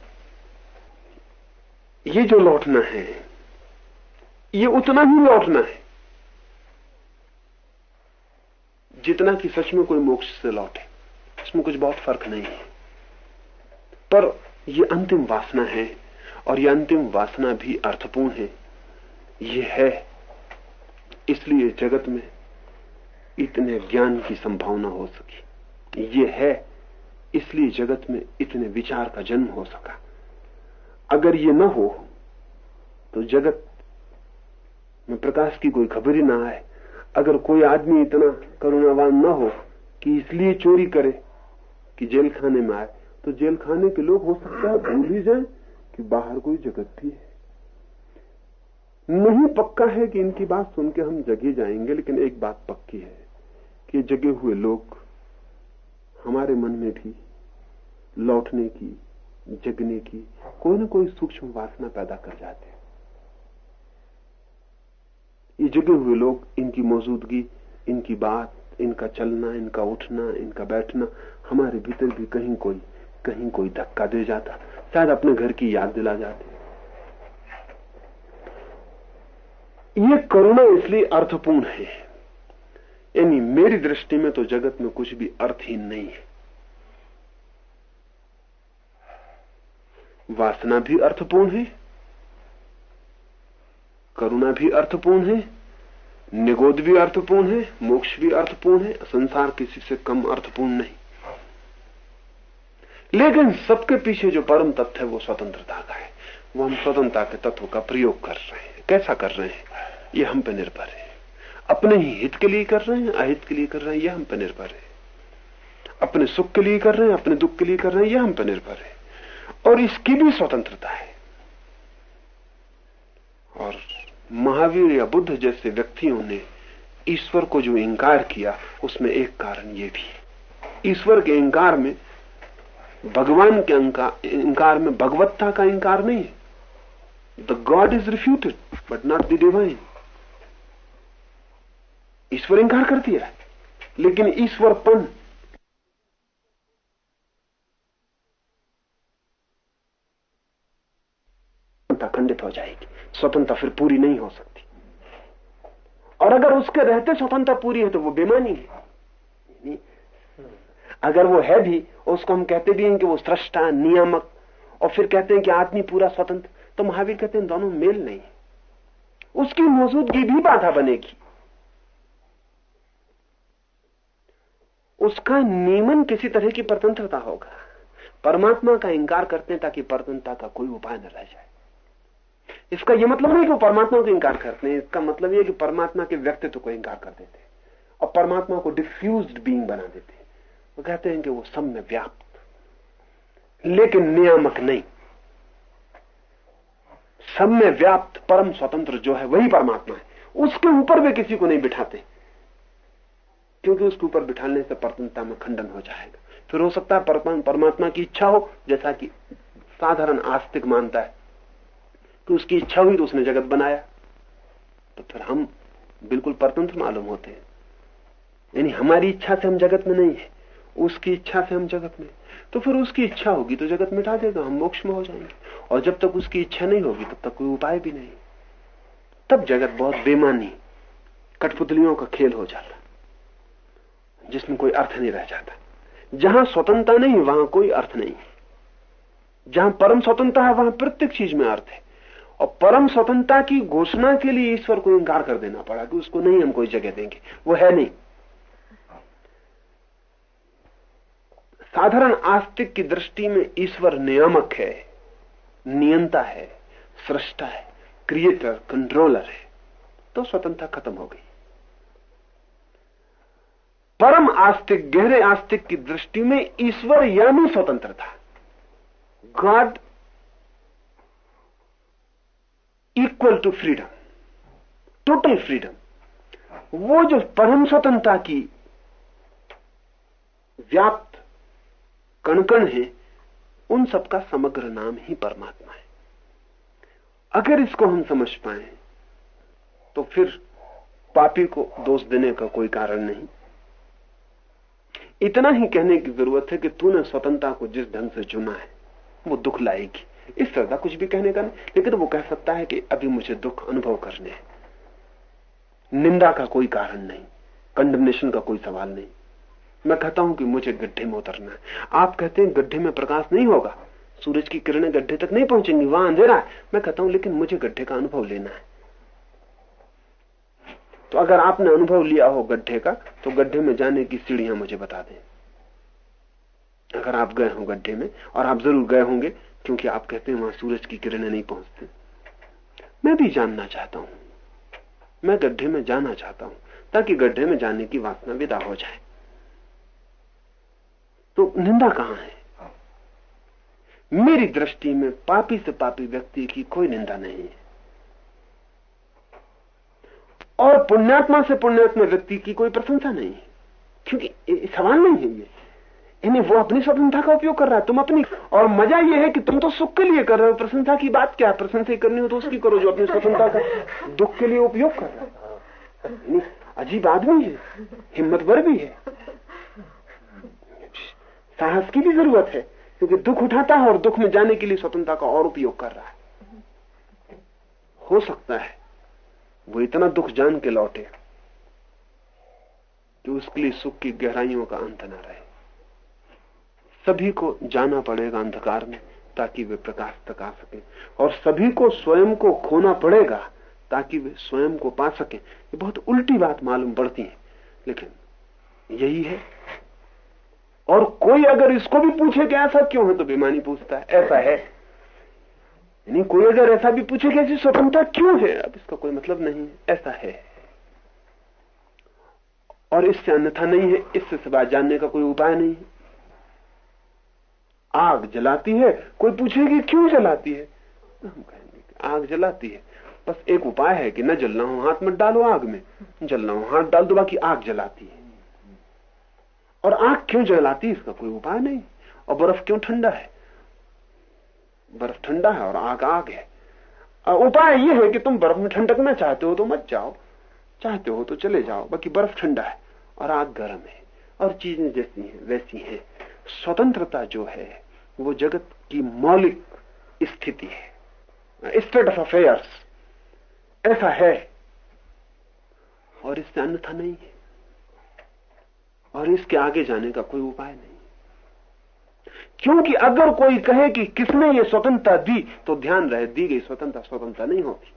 ये जो लौटना है, ये उतना ही लौटना है जितना कि सच में कोई मोक्ष से लौटे। इसमें कुछ बहुत फ़र्क नहीं है। पर ये अंतिम वासना है और ये अंतिम वासना भी अर्थपूर्ण है। ये है इसलिए जगत में इतने ज्ञान की संभावना हो सकी। ये है इसलिए जगत में इतने विचार का जन्म हो सका। अगर ये न हो तो जगत में प्रकाश की कोई खबर ही ना आए। अगर कोई आदमी इतना करुणावान न हो कि इसलिए चोरी करे कि जेल खाने में आए तो जेल खाने के लोग हो सकता है, भूल ही जाए कि बाहर कोई जगत भी है। नहीं पक्का है कि इनकी बात सुन के हम जगे जाएँगे, लेकिन एक बात पक्की है कि जगे हुए लोग हमारे मन में भी लौटने की, जगने की कोई ना कोई सूक्ष्म वासना पैदा कर जाते हैं। ये जगे हुए लोग, इनकी मौजूदगी, इनकी बात, इनका चलना, इनका उठना, इनका बैठना, हमारे भीतर भी कहीं कोई कहीं कोई धक्का दे जाता, शायद अपने घर की याद दिला जाते। ये करुणा इसलिए अर्थपूर्ण है। यानी मेरी दृष्टि में तो जगत में कुछ भी अर्थहीन नहीं है। वासना भी अर्थपूर्ण है, करुणा भी अर्थपूर्ण है, निगोद भी अर्थपूर्ण है, मोक्ष भी अर्थपूर्ण है, संसार किसी से कम अर्थपूर्ण नहीं। लेकिन सबके पीछे जो परम तथ्य है, वो स्वतंत्रता का है। वो हम स्वतंत्रता के तत्व का प्रयोग कर रहे हैं। कैसा कर रहे हैं? ये हम पे निर्भर है। अपने ही हित के लिए कर रहे हैं, अहित के लिए कर रहे हैं यह हम पे निर्भर है। अपने सुख के लिए कर रहे हैं, अपने दुख के लिए कर रहे हैं यह हम पे निर्भर है। और इसकी भी स्वतंत्रता है। और महावीर या बुद्ध जैसे व्यक्तियों ने ईश्वर को जो इंकार किया, उसमें एक कारण ये भी ईश्वर के इंकार में, भगवान के इंकार में भगवत्ता का इंकार नहीं है। The God is refuted but not the divine ईश्वर इंकार कर दिया लेकिन ईश्वरपन खंडित हो जाएगी, स्वतंत्रता फिर पूरी नहीं हो सकती। और अगर उसके रहते स्वतंत्रता पूरी है तो वो बेमानी है। अगर वो है भी, उसको हम कहते भी हैं कि वो सृष्टा, नियामक, और फिर कहते हैं कि आदमी पूरा स्वतंत्र। तो महावीर कहते हैं, दोनों मेल नहीं। उसकी मौजूदगी भी बाधा बनेगी। उसका नियमन किसी तरह की परतंत्रता होगा। परमात्मा का इंकार करते हैं ताकि परतंत्रता का कोई उपाय न रह जाए। इसका यह मतलब नहीं कि वो परमात्मा को इंकार करते हैं, इसका मतलब यह कि परमात्मा के व्यक्तित्व को इंकार कर देते हैं और परमात्मा को डिफ्यूज बींग बना देते हैं। वो कहते हैं कि वो सब में व्याप्त। लेकिन नियामक नहीं। सब में व्याप्त परम स्वतंत्र जो है, वही परमात्मा है। उसके ऊपर वे किसी को नहीं बिठाते। क्योंकि उसके ऊपर बिठाने से परतंत्रता में खंडन हो जाएगा। फिर हो सकता है परमात्मा की इच्छा हो, जैसा कि साधारण आस्तिक मानता है कि उसकी इच्छा हुई तो उसने जगत बनाया। तो फिर हम बिल्कुल परतंत्र मालूम होते हैं। यानी हमारी इच्छा से हम जगत में नहीं है, उसकी इच्छा से हम जगत में तो फिर उसकी इच्छा होगी तो जगत मिटा देगा, हम मोक्ष में हो जाएँगे। और जब तक उसकी इच्छा नहीं होगी, तब तक कोई उपाय भी नहीं। तब जगत बहुत बेमानी, कठपुतलियों का खेल हो जाता, जिसमें कोई अर्थ नहीं रह जाता। जहाँ स्वतंत्रता नहीं, वहाँ कोई अर्थ नहीं। जहाँ परम स्वतंत्रता है, वहाँ प्रत्येक चीज़ में अर्थ है। और परम स्वतंत्रता की घोषणा के लिए ईश्वर को इंकार कर देना पड़ा कि उसको नहीं हम कोई जगह देंगे। वो है नहीं। साधारण आस्तिक की दृष्टि में ईश्वर नियामक है, नियंता है, सृष्टा है क्रिएटर कंट्रोलर है तो स्वतंत्रता खत्म हो गई। परम आस्तिक, गहरे आस्तिक की दृष्टि में ईश्वर यानी स्वतंत्रता। God equal to freedom total freedom वो जो परम स्वतंत्रता की व्याप्त कणकण है, उन सबका समग्र नाम ही परमात्मा है। अगर इसको हम समझ पाए तो फिर पापी को दोष देने का कोई कारण नहीं। इतना ही कहने की ज़रूरत है कि तूने स्वतंत्रता को जिस ढंग से चुना है, वो दुख लाएगी। इस तरह का कुछ भी कहने का नहीं, लेकिन वो कह सकता है कि अभी मुझे दुख अनुभव करने हैं। निंदा का कोई कारण नहीं कंडमनेशन का कोई सवाल नहीं। मैं कहता हूँ कि मुझे गड्ढे में उतरना है। आप कहते हैं गड्ढे में प्रकाश नहीं होगा। सूरज की किरणें गड्ढे तक नहीं पहुंचेंगी, वहाँ अंधेरा है। मैं कहता हूँ, लेकिन मुझे गड्ढे का अनुभव लेना है। तो अगर आपने अनुभव लिया हो गड्ढे का तो गड्ढे में जाने की सीढ़ियाँ मुझे बता दें। अगर आप गए हो गड्ढे में, और आप ज़रूर गए होंगे, क्योंकि आप कहते हैं वहाँ सूरज की किरणें नहीं पहुँचती। मैं भी जानना चाहता हूँ। मैं गड्ढे में जाना चाहता हूँ, ताकि गड्ढे में जाने की वासना विदा हो जाए। तो निंदा कहाँ है? मेरी दृष्टि में पापी से पापी व्यक्ति की कोई निंदा नहीं है। और पुण्यात्मा से पुण्यात्मा व्यक्ति की कोई प्रशंसा नहीं है। क्योंकि सवाल नहीं है ये। इन्हें वो अपनी स्वतंत्रता का उपयोग कर रहा है, तुम अपनी, और मज़ा ये है कि तुम तो सुख के लिए कर रहे हो, प्रशंसा की बात क्या है? प्रशंसा करनी हो तो उसकी करो जो अपनी स्वतंत्रता का दुख के लिए उपयोग कर रहा है। अजीब आदमी है, हिम्मतवर भी है। साहस की भी ज़रूरत है, क्योंकि दुख उठाता है और दुख में जाने के लिए स्वतंत्रता का और उपयोग कर रहा है। हो सकता है वो इतना दुख जान के लौटे कि उसके लिए सुख की गहराइयों का अंत न रहे। सभी को जाना पड़ेगा अंधकार में, ताकि वे प्रकाश तक आ सके। और सभी को स्वयं को खोना पड़ेगा, ताकि वे स्वयं को पा सके। ये बहुत उल्टी बात मालूम पड़ती है, लेकिन यही है और कोई अगर इसको भी पूछे कि ऐसा क्यों है तो बेमानी पूछता है, ऐसा है। यानी कोई अगर ऐसा भी पूछे कि ऐसी स्वतंत्रता क्यों है, अब इसका कोई मतलब नहीं ऐसा है। और इससे अन्यथा नहीं है, इससे सिवा जानने का कोई उपाय नहीं आग जलाती है, कोई पूछेगी क्यों जलाती है? तो हम कहेंगे आग जलाती है। बस एक उपाय है कि न जलना हो, हाथ मत डालो आग में, जलना हो, हाथ डाल दो, बाकी आग जलाती है। और आग क्यों जलाती है? इसका कोई उपाय नहीं। और बर्फ़ क्यों ठंडा है? बर्फ़ ठंडा है और आग आग है। उपाय यह है कि तुम बर्फ़ में ठंडकना चाहते हो तो मत जाओ। चाहते हो तो चले जाओ, बाकी बर्फ़ ठंडा है और आग गर्म है। और चीज़ें जैसी हैं, वैसी हैं। स्वतंत्रता जो है, वो जगत की मौलिक स्थिति है। स्टेट ऑफ़ अफेयर्स ऐसा है। और इससे अन्यथा नहीं है। और इसके आगे जाने का कोई उपाय नहीं। क्योंकि अगर कोई कहे कि किसने ये स्वतंत्रता दी तो ध्यान रहे, दी गई स्वतंत्रता स्वतंत्रता नहीं होती।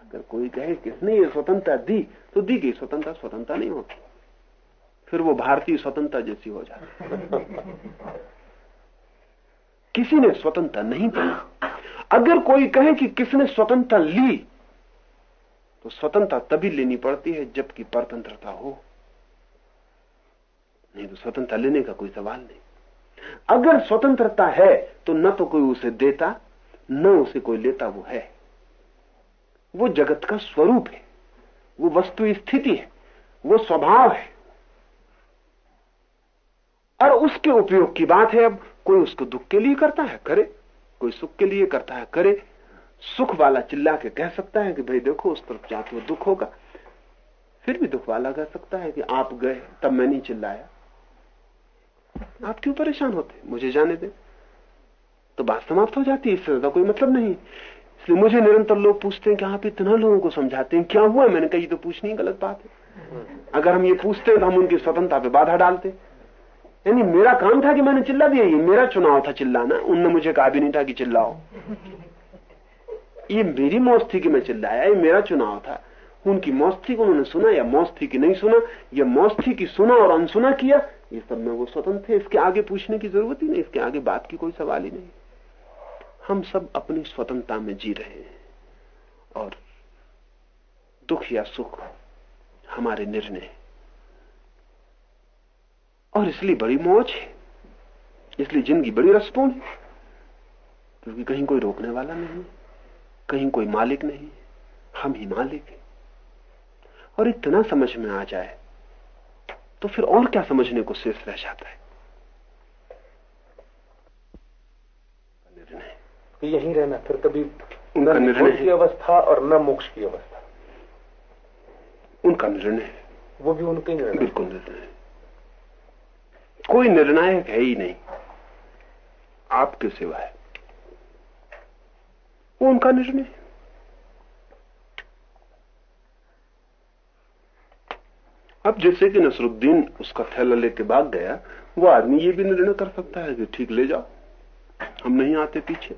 अगर कोई कहे किसने ये स्वतंत्रता दी तो दी गई स्वतंत्रता स्वतंत्रता नहीं होती। फिर वो भारतीय स्वतंत्रता जैसी हो जाती। किसी ने स्वतंत्रता नहीं दी। अगर कोई कहे कि किसने स्वतंत्रता ली तो स्वतंत्रता तभी लेनी पड़ती है जबकि परतंत्रता हो। नहीं तो स्वतंत्रता लेने का कोई सवाल नहीं। अगर स्वतंत्रता है तो न तो कोई उसे देता, न उसे कोई लेता, वो है। वो जगत का स्वरूप है। वो वस्तु स्थिति है। वो स्वभाव है। और उसके उपयोग की बात है, अब कोई उसको दुख के लिए करता है, करे। कोई सुख के लिए करता है, करे। सुख वाला चिल्ला के कह सकता है कि भाई देखो, उस तरफ़ हो दुख होगा। फिर भी दुख वाला कह सकता है कि आप गए, तब मैं नहीं चिल्लाया। आप क्यों परेशान होते मुझे जाने दे। तो बात समाप्त हो जाती है, इससे ज़्यादा कोई मतलब नहीं। इसलिए मुझे निरंतर लोग पूछते हैं कि आप इतना लोगों को समझाते हैं, क्या हुआ? मैंने कही तो पूछनी गलत बात है। अगर हम ये पूछते हैं तो हम उनकी स्वतंत्रता पे बाधा डालते यानी मेरा काम था कि मैंने चिल्ला दिया, ये मेरा चुनाव था चिल्लाना। उनने मुझे कहा भी नहीं था कि चिल्लाओ। ये मेरी मौत थी कि मैं चिल्लाया, ये मेरा चुनाव था। उनकी मौत थी कि उन्होंने सुना या मौत थी कि नहीं सुना, या मौत थी कि सुना और अनसुना किया ये सब में वो स्वतंत्र थे, इसके आगे पूछने की ज़रूरत ही नहीं, इसके आगे बात की कोई सवाल ही नहीं। हम सब अपनी स्वतंत्रता में जी रहे हैं और दुख या सुख हमारे निर्णय। और इसलिए बड़ी मौज है, इसलिए ज़िंदगी बड़ी रसपूर्ण है, क्योंकि कहीं कोई रोकने वाला नहीं, कहीं कोई मालिक नहीं, हम ही मालिक हैं। और इतना समझ में आ जाए तो फिर और क्या समझने को शेष रह जाता है? निर्णय कि यहीं रहना फिर कभी उनका न निर्णय की अवस्था और न मोक्ष की अवस्था। उनका निर्णय वो भी उनके निर्णय बिल्कुल निर्णय है। कोई निर्णायक है ही नहीं। आपके सिवा है। वो उनका निर्णय है। अब जैसे कि नसरुद्दीन उसका थैला लेके भाग गया, वो आदमी ये भी निर्णय कर सकता है कि ठीक, ले जाओ। हम नहीं आते पीछे।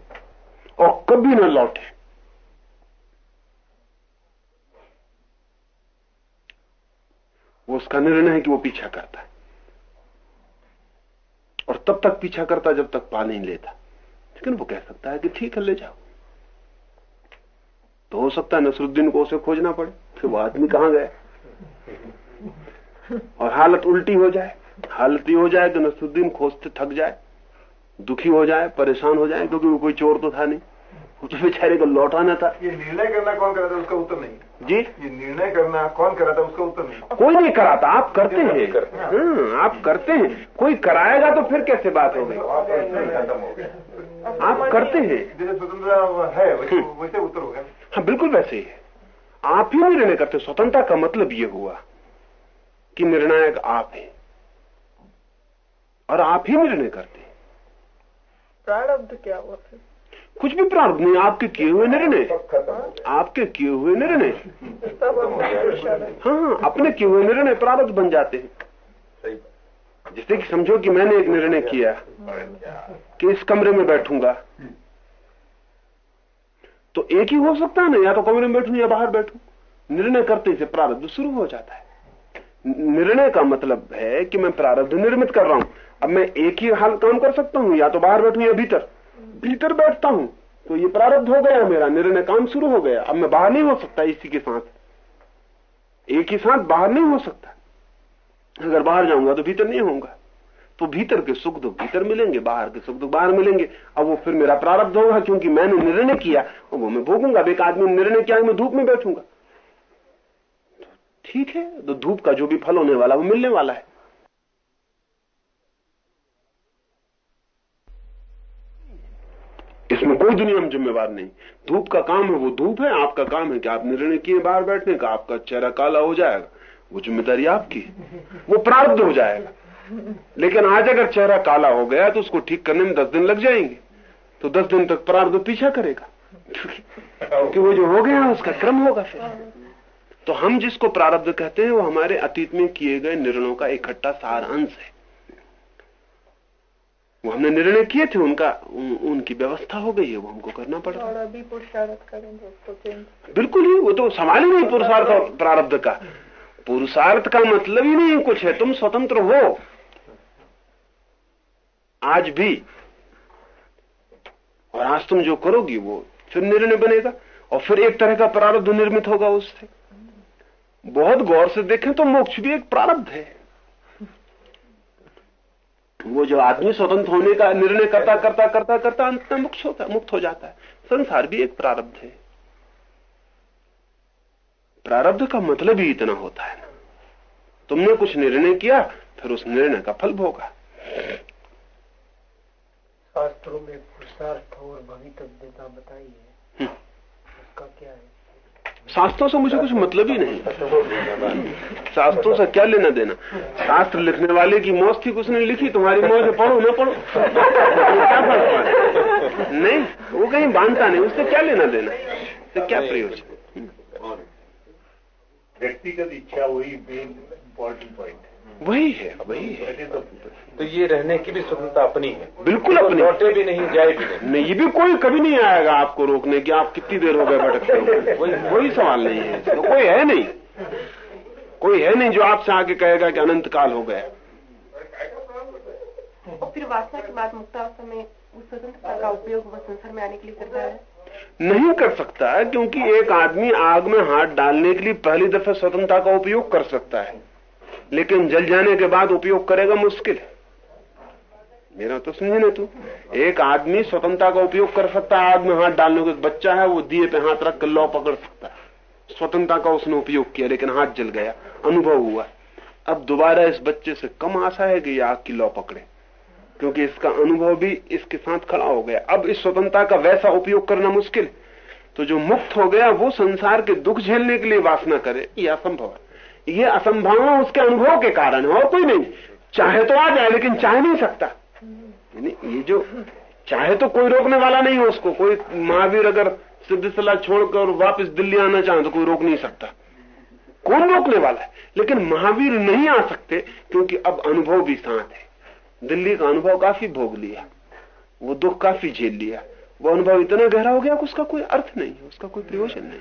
और कभी न लौटे। वो उसका निर्णय है कि वो पीछा करता है। और तब तक पीछा करता जब तक पा नहीं लेता। लेकिन वो कह सकता है कि ठीक है, ले जाओ। तो हो सकता है नसरुद्दीन को उसे खोजना पड़े कि वो आदमी कहाँ गया? और हालत उल्टी हो जाए हालत ये हो जाए कि नसरुद्दीन खोजते थक जाए दुखी हो जाए परेशान हो जाए क्योंकि वो कोई चोर तो था नहीं। तो बेचारे को लौटाना था। ये निर्णय करना कौन करा था उसका उत्तर नहीं। जी? ये निर्णय करना कौन करा था उसका उत्तर नहीं। कोई नहीं कराता आप करते हैं। करते। हाँ, आप करते हैं। कोई कराएगा तो फिर कैसे बात हो गई खत्म हो गया। आप करते हैं। जैसे स्वतंत्रता है वैसे वैसे उत्तर हो गया। हाँ बिल्कुल वैसे ही है। आप ही निर्णय करते स्वतंत्रता का मतलब ये हुआ। कि निर्णायक आप हैं। और आप ही निर्णय करते हैं। प्रारब्ध क्या हुआ फिर? कुछ भी प्रारंभ नहीं आपके किए हुए निर्णय। आपके किए हुए निर्णय। है। हाँ अपने किए हुए निर्णय प्रारब्ध बन जाते हैं। सही जैसे कि समझो कि मैंने एक निर्णय किया। कि इस कमरे में बैठूँगा। तो एक ही हो सकता है ना या तो कमरे में बैठू या बाहर बैठू। निर्णय करते ही से प्रारब्ध शुरू हो जाता है। निर्णय का मतलब है कि मैं प्रारब्ध निर्मित कर रहा हूँ। अब मैं एक ही हाल काम कर सकता हूँ, या तो बाहर बैठू या भीतर। भीतर बैठता हूँ तो ये प्रारब्ध हो गया मेरा, निर्णय काम शुरू हो गया। अब मैं बाहर नहीं हो सकता इसी के साथ। एक ही साथ बाहर नहीं हो सकता। अगर बाहर जाऊँगा तो भीतर नहीं होगा तो भीतर के सुख दुख भीतर मिलेंगे, बाहर के सुख दुख बाहर मिलेंगे। अब वो फिर मेरा प्रारब्ध होगा, क्योंकि मैंने निर्णय किया, और वो मैं भोगूँगा। अब एक आदमी निर्णय किया, मैं धूप में बैठूँगा। ठीक है तो धूप का जो भी फल होने वाला वो मिलने वाला है। इसमें कोई दुनिया में जिम्मेवार नहीं। धूप का काम है, वो धूप है, आपका काम है कि आप निर्णय किए बाहर बैठने का, आपका चेहरा काला हो जाएगा, वो ज़िम्मेदारी आपकी। वो प्रारब्ध हो जाएगा। लेकिन आज अगर चेहरा काला हो गया तो उसको ठीक करने में दस दिन लग जाएँगे तो दस दिन तक प्रारब्ध पीछा करेगा। क्योंकि वो जो हो गया, उसका क्रम होगा फिर। तो हम जिसको प्रारब्ध कहते हैं वो हमारे अतीत में किए गए निर्णयों का इकट्ठा सार अंश है। वो हमने निर्णय किए थे उनका उन, उनकी व्यवस्था हो गई है वो हमको करना पड़। रहा है बिल्कुल ही वो तो सवाल ही नहीं पुरुषार्थ और प्रारब्ध का। पुरुषार्थ का मतलब ही नहीं कुछ है तुम स्वतंत्र हो। आज भी। और आज तुम जो करोगी वो फिर निर्णय बनेगा और फिर एक तरह का प्रारब्ध निर्मित होगा उससे। बहुत गौर से देखें तो मोक्ष भी एक प्रारब्ध है। वो जो आदमी स्वतंत्र होने का निर्णय करता करता करता करता अंत में मुक्त होता मुक्त हो जाता है। संसार भी एक प्रारब्ध है। प्रारब्ध का मतलब ही इतना होता है ना। तुमने कुछ निर्णय किया फिर उस निर्णय का फल भोगा। शास्त्रों में पुरुषार्थ और भवितव्यता बताई है। हम्म। उसका क्या है? शास्त्रों से मुझे कुछ मतलब ही नहीं। शास्त्रों से क्या लेना देना? शास्त्र लिखने वाले की मौत थी उसने लिखी तुम्हारी मौत है पढ़ो ना पढ़ो। क्या फ़र्क पड़ा? नहीं वो कहीं बांधता नहीं उससे क्या लेना देना? तो क्या प्रयोजन? व्यक्तिगत इच्छा वही मेन इम्पोर्टेंट पॉइंट वही है वही है। the- तो ये रहने की भी स्वतंत्रता अपनी है। बिल्कुल तो अपनी। लौटे भी नहीं जाए भी नहीं। नहीं ये भी कोई कभी नहीं आएगा आपको रोकने की आप कितनी देर हो गए भटकते हो। [laughs] कोई कोई सवाल नहीं है। तो कोई है नहीं। कोई है नहीं जो आपसे आके कहेगा कि अनंत काल हो गया। और फिर वासना के बाद मुक्तावस्था में उस स्वतंत्रता का उपयोग संसार में आने के लिए करता है? नहीं कर सकता है क्योंकि एक आदमी आग में हाथ डालने के लिए पहली दफे स्वतंत्रता का उपयोग कर सकता है। लेकिन जल जाने के बाद उपयोग करेगा मुश्किल। मेरा तो समझे ना तू। एक आदमी स्वतंत्रता का उपयोग कर सकता है, आग में हाथ डालने को बच्चा है, वो दिए पे हाथ रख कर लौ पकड़ सकता है। स्वतंत्रता का उसने उपयोग किया, लेकिन हाथ जल गया, अनुभव हुआ। अब दोबारा इस बच्चे से कम आशा है कि आग की लौ पकड़े, क्योंकि इसका अनुभव भी इसके साथ खड़ा हो गया। अब इस स्वतंत्रता का वैसा उपयोग करना मुश्किल। तो जो मुक्त हो गया, वो संसार के दुख झेलने के लिए वासना करे, ये असंभव है। ये असंभावना उसके अनुभव के कारण है और कोई नहीं। चाहे तो आ जाए, लेकिन चाह नहीं सकता। ये जो चाहे तो कोई रोकने वाला नहीं है उसको। कोई महावीर अगर सिद्ध सलाह छोड़कर वापस दिल्ली आना चाहे तो कोई रोक नहीं सकता। कौन रोकने वाला है? लेकिन महावीर नहीं आ सकते, क्योंकि अब अनुभव भी साथ है। दिल्ली का अनुभव काफ़ी भोग लिया। वो दुख काफ़ी झेल लिया। वो अनुभव इतना गहरा हो गया कि उसका कोई अर्थ नहीं है, उसका कोई प्रयोजन नहीं